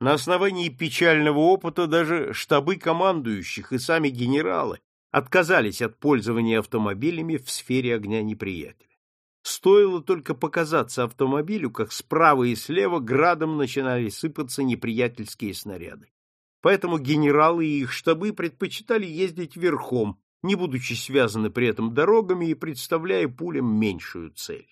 На основании печального опыта даже штабы командующих и сами генералы отказались от пользования автомобилями в сфере огня неприятеля. Стоило только показаться автомобилю, как справа и слева градом начинали сыпаться неприятельские снаряды. Поэтому генералы и их штабы предпочитали ездить верхом, не будучи связаны при этом дорогами и представляя пулям меньшую цель.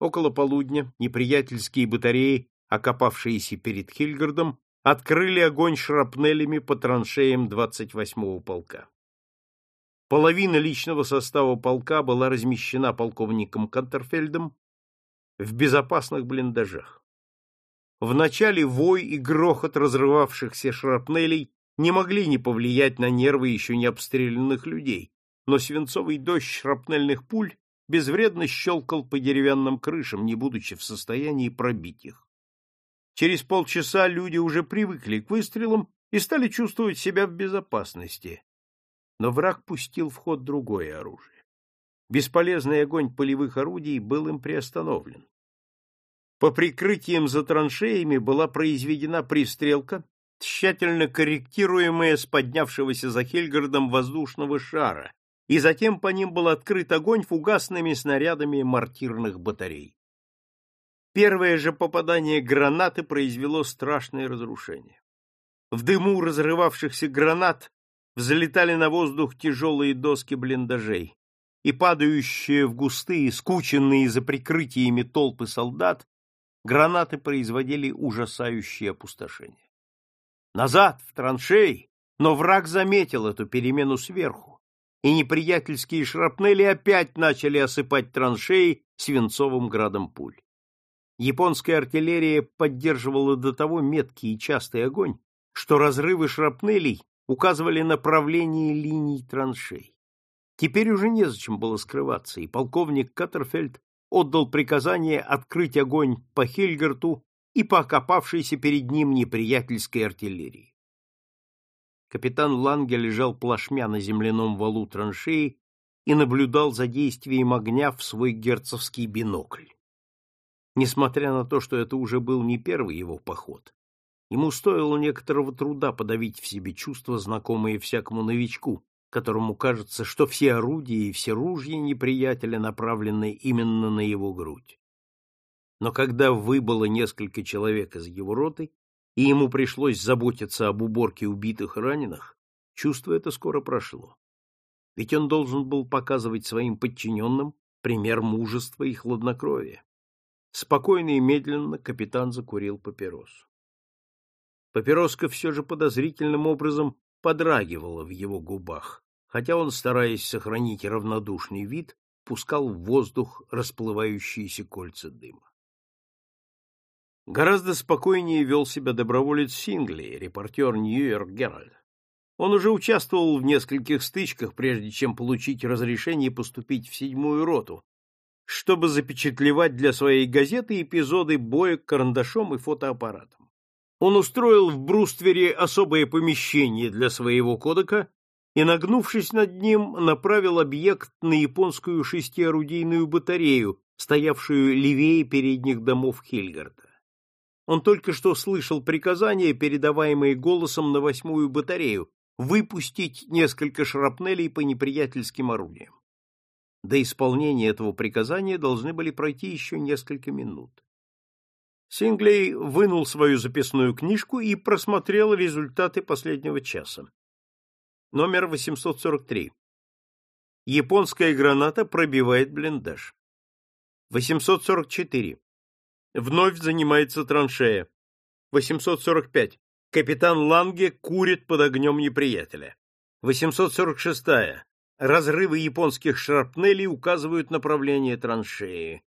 Около полудня неприятельские батареи окопавшиеся перед Хильгардом, открыли огонь шрапнелями по траншеям 28-го полка. Половина личного состава полка была размещена полковником Кантерфельдом в безопасных блиндажах. В начале вой и грохот разрывавшихся шрапнелей не могли не повлиять на нервы еще не обстрелянных людей, но свинцовый дождь шрапнельных пуль безвредно щелкал по деревянным крышам, не будучи в состоянии пробить их. Через полчаса люди уже привыкли к выстрелам и стали чувствовать себя в безопасности. Но враг пустил в ход другое оружие. Бесполезный огонь полевых орудий был им приостановлен. По прикрытиям за траншеями была произведена пристрелка, тщательно корректируемые с поднявшегося за Хельгардом воздушного шара, и затем по ним был открыт огонь фугасными снарядами мортирных батарей. Первое же попадание гранаты произвело страшное разрушение. В дыму разрывавшихся гранат взлетали на воздух тяжелые доски блиндажей, и падающие в густые, скученные за прикрытиями толпы солдат, гранаты производили ужасающее опустошение. Назад, в траншеи, но враг заметил эту перемену сверху, и неприятельские шрапнели опять начали осыпать траншеи свинцовым градом пуль. Японская артиллерия поддерживала до того меткий и частый огонь, что разрывы шрапнелей указывали направление линий траншей. Теперь уже незачем было скрываться, и полковник Каттерфельд отдал приказание открыть огонь по Хильгарту и по окопавшейся перед ним неприятельской артиллерии. Капитан Ланге лежал плашмя на земляном валу траншеи и наблюдал за действием огня в свой герцовский бинокль. Несмотря на то, что это уже был не первый его поход, ему стоило некоторого труда подавить в себе чувства, знакомые всякому новичку, которому кажется, что все орудия и все ружья неприятеля направлены именно на его грудь. Но когда выбыло несколько человек из его роты, и ему пришлось заботиться об уборке убитых и раненых, чувство это скоро прошло. Ведь он должен был показывать своим подчиненным пример мужества и хладнокровия. Спокойно и медленно капитан закурил папиросу. Папироска все же подозрительным образом подрагивала в его губах, хотя он, стараясь сохранить равнодушный вид, пускал в воздух расплывающиеся кольца дыма. Гораздо спокойнее вел себя доброволец Сингли, репортер Нью-Йорк Геральд. Он уже участвовал в нескольких стычках, прежде чем получить разрешение поступить в седьмую роту, чтобы запечатлевать для своей газеты эпизоды боя карандашом и фотоаппаратом. Он устроил в бруствере особое помещение для своего кодека и, нагнувшись над ним, направил объект на японскую шестиорудийную батарею, стоявшую левее передних домов Хильгарда. Он только что слышал приказание, передаваемое голосом на восьмую батарею, выпустить несколько шрапнелей по неприятельским орудиям. До исполнения этого приказания должны были пройти еще несколько минут. Синглей вынул свою записную книжку и просмотрел результаты последнего часа номер 843. Японская граната пробивает блиндаж. 844. Вновь занимается траншея. 845. Капитан Ланге курит под огнем неприятеля. 846. Разрывы японских шрапнелей указывают направление траншеи.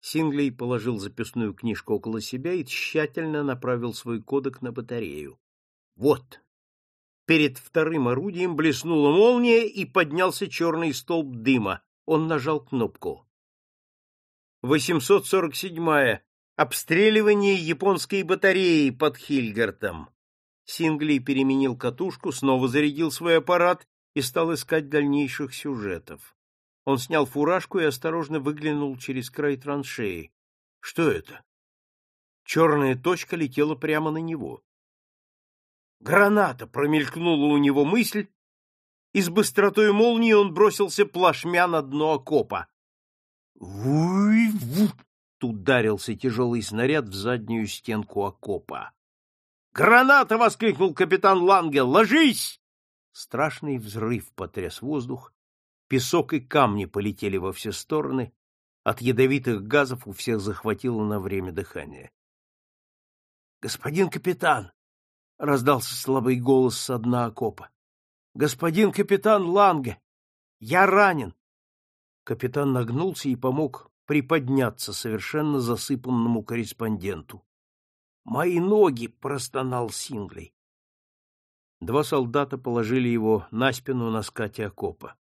Синглей положил записную книжку около себя и тщательно направил свой кодек на батарею. Вот, Перед вторым орудием блеснула молния и поднялся черный столб дыма. Он нажал кнопку. 847-я. Обстреливание японской батареи под Хильгартом. Сингли переменил катушку, снова зарядил свой аппарат и стал искать дальнейших сюжетов. Он снял фуражку и осторожно выглянул через край траншеи. Что это? Черная точка летела прямо на него. Граната промелькнула у него мысль, и с быстротой молнии он бросился плашмя на дно окопа. Вуй-вуп! Ударился тяжелый снаряд в заднюю стенку окопа. «Граната!» — воскликнул капитан Ланге. «Ложись!» Страшный взрыв потряс воздух. Песок и камни полетели во все стороны. От ядовитых газов у всех захватило на время дыхание. «Господин капитан!» — раздался слабый голос с дна окопа. — Господин капитан Ланге! Я ранен! Капитан нагнулся и помог приподняться совершенно засыпанному корреспонденту. — Мои ноги! — простонал Синглей. Два солдата положили его на спину на скате окопа.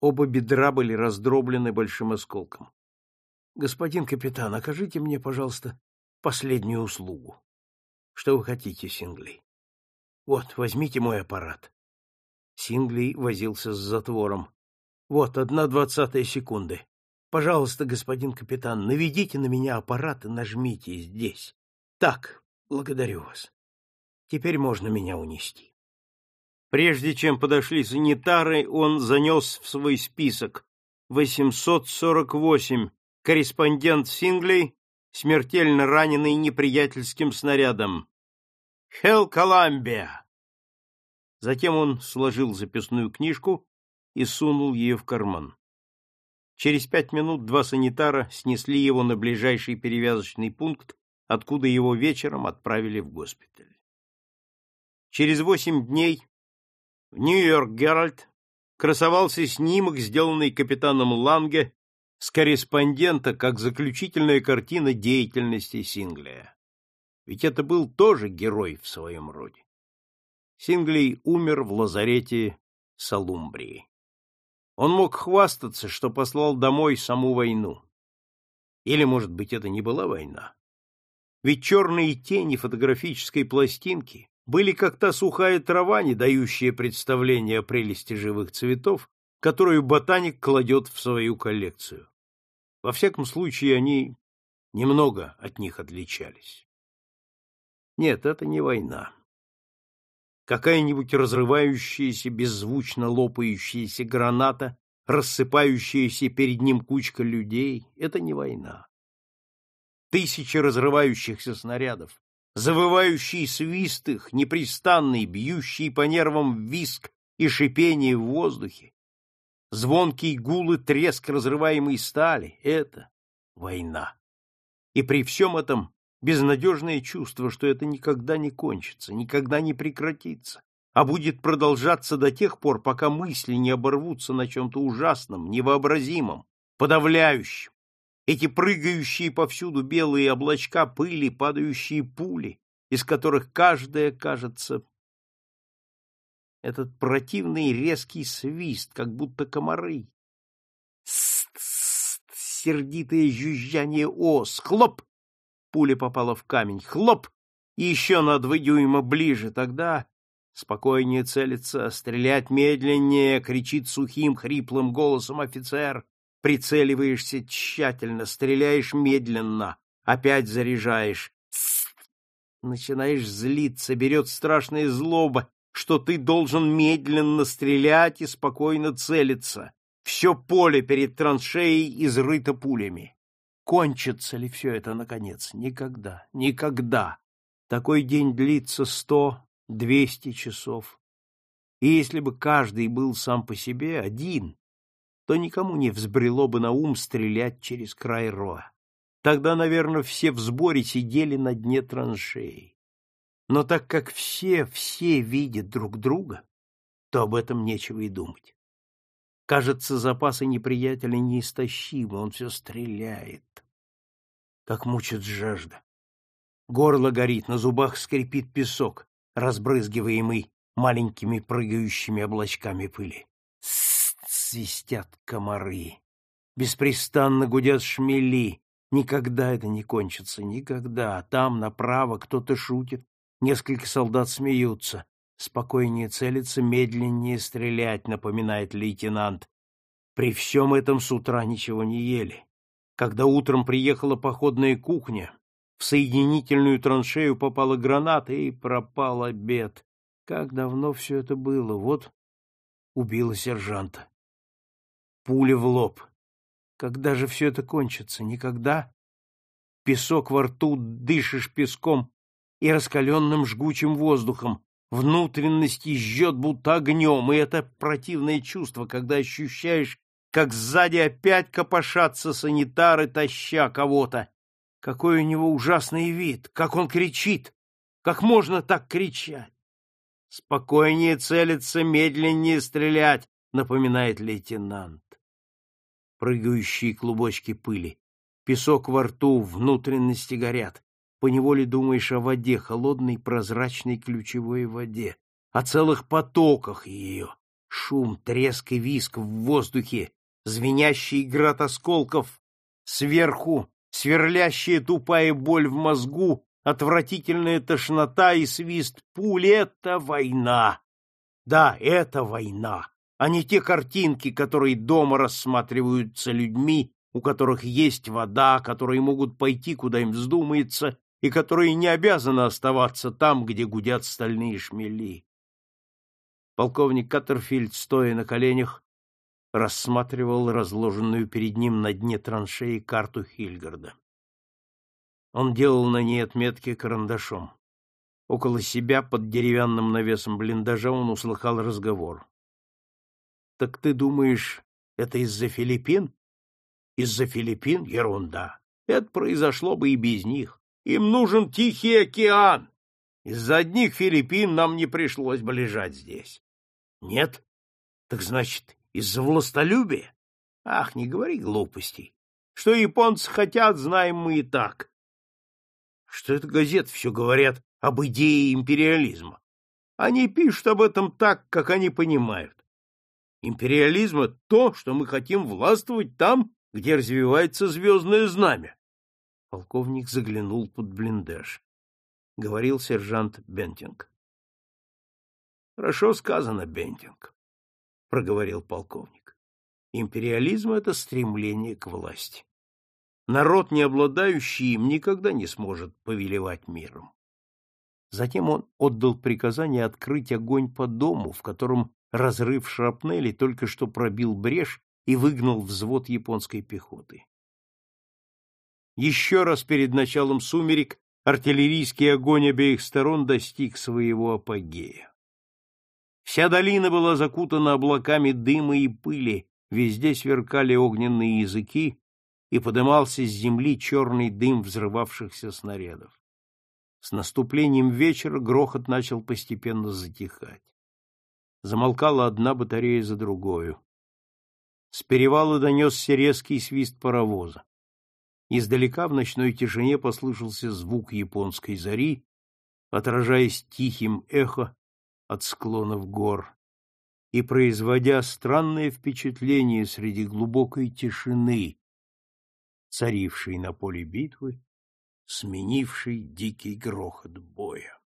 Оба бедра были раздроблены большим осколком. — Господин капитан, окажите мне, пожалуйста, последнюю услугу. Что вы хотите, Сингли? Вот, возьмите мой аппарат. Сингли возился с затвором. Вот, одна двадцатая секунды. Пожалуйста, господин капитан, наведите на меня аппарат и нажмите здесь. Так, благодарю вас. Теперь можно меня унести. Прежде чем подошли санитары, он занес в свой список 848 корреспондент Синглей, смертельно раненый неприятельским снарядом. Хелл Коламбия. Затем он сложил записную книжку и сунул ее в карман. Через пять минут два санитара снесли его на ближайший перевязочный пункт, откуда его вечером отправили в госпиталь. Через восемь дней в Нью-Йорк Геральт красовался снимок, сделанный капитаном Ланге с корреспондента как заключительная картина деятельности Синглия. Ведь это был тоже герой в своем роде. Синглей умер в лазарете Салумбрии. Он мог хвастаться, что послал домой саму войну. Или, может быть, это не была война? Ведь черные тени фотографической пластинки были как та сухая трава, не дающая представления о прелести живых цветов, которую ботаник кладет в свою коллекцию. Во всяком случае, они немного от них отличались. Нет, это не война. Какая-нибудь разрывающаяся, беззвучно лопающаяся граната, рассыпающаяся перед ним кучка людей — это не война. Тысячи разрывающихся снарядов, завывающий свист их, непрестанный, бьющий по нервам виск и шипение в воздухе, звонкий гул и треск разрываемой стали — это война. И при всем этом безнадежное чувство, что это никогда не кончится, никогда не прекратится, а будет продолжаться до тех пор, пока мысли не оборвутся на чем-то ужасном, невообразимом, подавляющем, эти прыгающие повсюду белые облачка пыли, падающие пули, из которых каждая кажется... Этот противный резкий свист, как будто комары. Ст-ст, сердитое жужжание ос. Хлоп! Пуля попала в камень. Хлоп! И еще на два дюйма ближе. Тогда спокойнее целится, стрелять медленнее, кричит сухим, хриплым голосом офицер. Прицеливаешься тщательно, стреляешь медленно, опять заряжаешь. Начинаешь злиться, берет страшная злоба, что ты должен медленно стрелять и спокойно целиться. Все поле перед траншеей изрыто пулями. Кончится ли все это, наконец? Никогда, никогда. Такой день длится сто, двести часов. И если бы каждый был сам по себе один, то никому не взбрело бы на ум стрелять через край роя. Тогда, наверное, все в сборе сидели на дне траншеи. Но так как все, все видят друг друга, то об этом нечего и думать. Кажется, запасы неприятеля неистощимы, он все стреляет. Как мучит жажда. Горло горит, на зубах скрипит песок, разбрызгиваемый маленькими прыгающими облачками пыли свистят комары. Беспрестанно гудят шмели. Никогда это не кончится, никогда. Там, направо, кто-то шутит, несколько солдат смеются. Спокойнее целиться, медленнее стрелять, напоминает лейтенант. При всем этом с утра ничего не ели. Когда утром приехала походная кухня, в соединительную траншею попала граната и пропал обед. Как давно все это было? Вот убила сержанта. Пуля в лоб. Когда же все это кончится? Никогда? Песок во рту, дышишь песком и раскаленным жгучим воздухом. Внутренности жжет будто огнем, и это противное чувство, когда ощущаешь, как сзади опять копошатся санитары, таща кого-то. Какой у него ужасный вид, как он кричит! Как можно так кричать? Спокойнее целиться, медленнее стрелять, напоминает лейтенант прыгающие клубочки пыли. Песок во рту, внутренности горят. Поневоле думаешь о воде, холодной, прозрачной ключевой воде, о целых потоках ее. Шум, треск и виск в воздухе, звенящий град осколков сверху, сверлящая тупая боль в мозгу, отвратительная тошнота и свист пули — это война. Да, это война а не те картинки, которые дома рассматриваются людьми, у которых есть вода, которые могут пойти, куда им вздумается, и которое не обязано оставаться там, где гудят стальные шмели. Полковник Каттерфильд, стоя на коленях, рассматривал разложенную перед ним на дне траншеи карту Хильгарда. Он делал на ней отметки карандашом. Около себя, под деревянным навесом блиндажа, он услыхал разговор. — Так ты думаешь, это из-за Филиппин? — Из-за Филиппин? Ерунда. Это произошло бы и без них. Им нужен Тихий океан. Из-за одних Филиппин нам не пришлось бы лежать здесь. Нет? Так значит, из-за властолюбия? Ах, не говори глупостей. Что японцы хотят, знаем мы и так. Что это газеты все говорят об идее империализма? Они пишут об этом так, как они понимают. Империализм — это то, что мы хотим властвовать там, где развивается звездное знамя. Полковник заглянул под блиндаж. Говорил сержант Бентинг. — Хорошо сказано, Бентинг, — проговорил полковник. Империализм — это стремление к власти. Народ, не обладающий им, никогда не сможет повелевать миром. Затем он отдал приказание открыть огонь по дому, в котором разрыв шрапнели только что пробил брешь и выгнал взвод японской пехоты. Еще раз перед началом сумерек артиллерийский огонь обеих сторон достиг своего апогея. Вся долина была закутана облаками дыма и пыли, везде сверкали огненные языки, и подымался с земли черный дым взрывавшихся снарядов. С наступлением вечера грохот начал постепенно затихать. Замолкала одна батарея за другою. С перевала донесся резкий свист паровоза. Издалека в ночной тишине послышался звук японской зари, отражаясь тихим эхо от склонов гор и производя странное впечатление среди глубокой тишины, царившей на поле битвы, сменившей дикий грохот боя.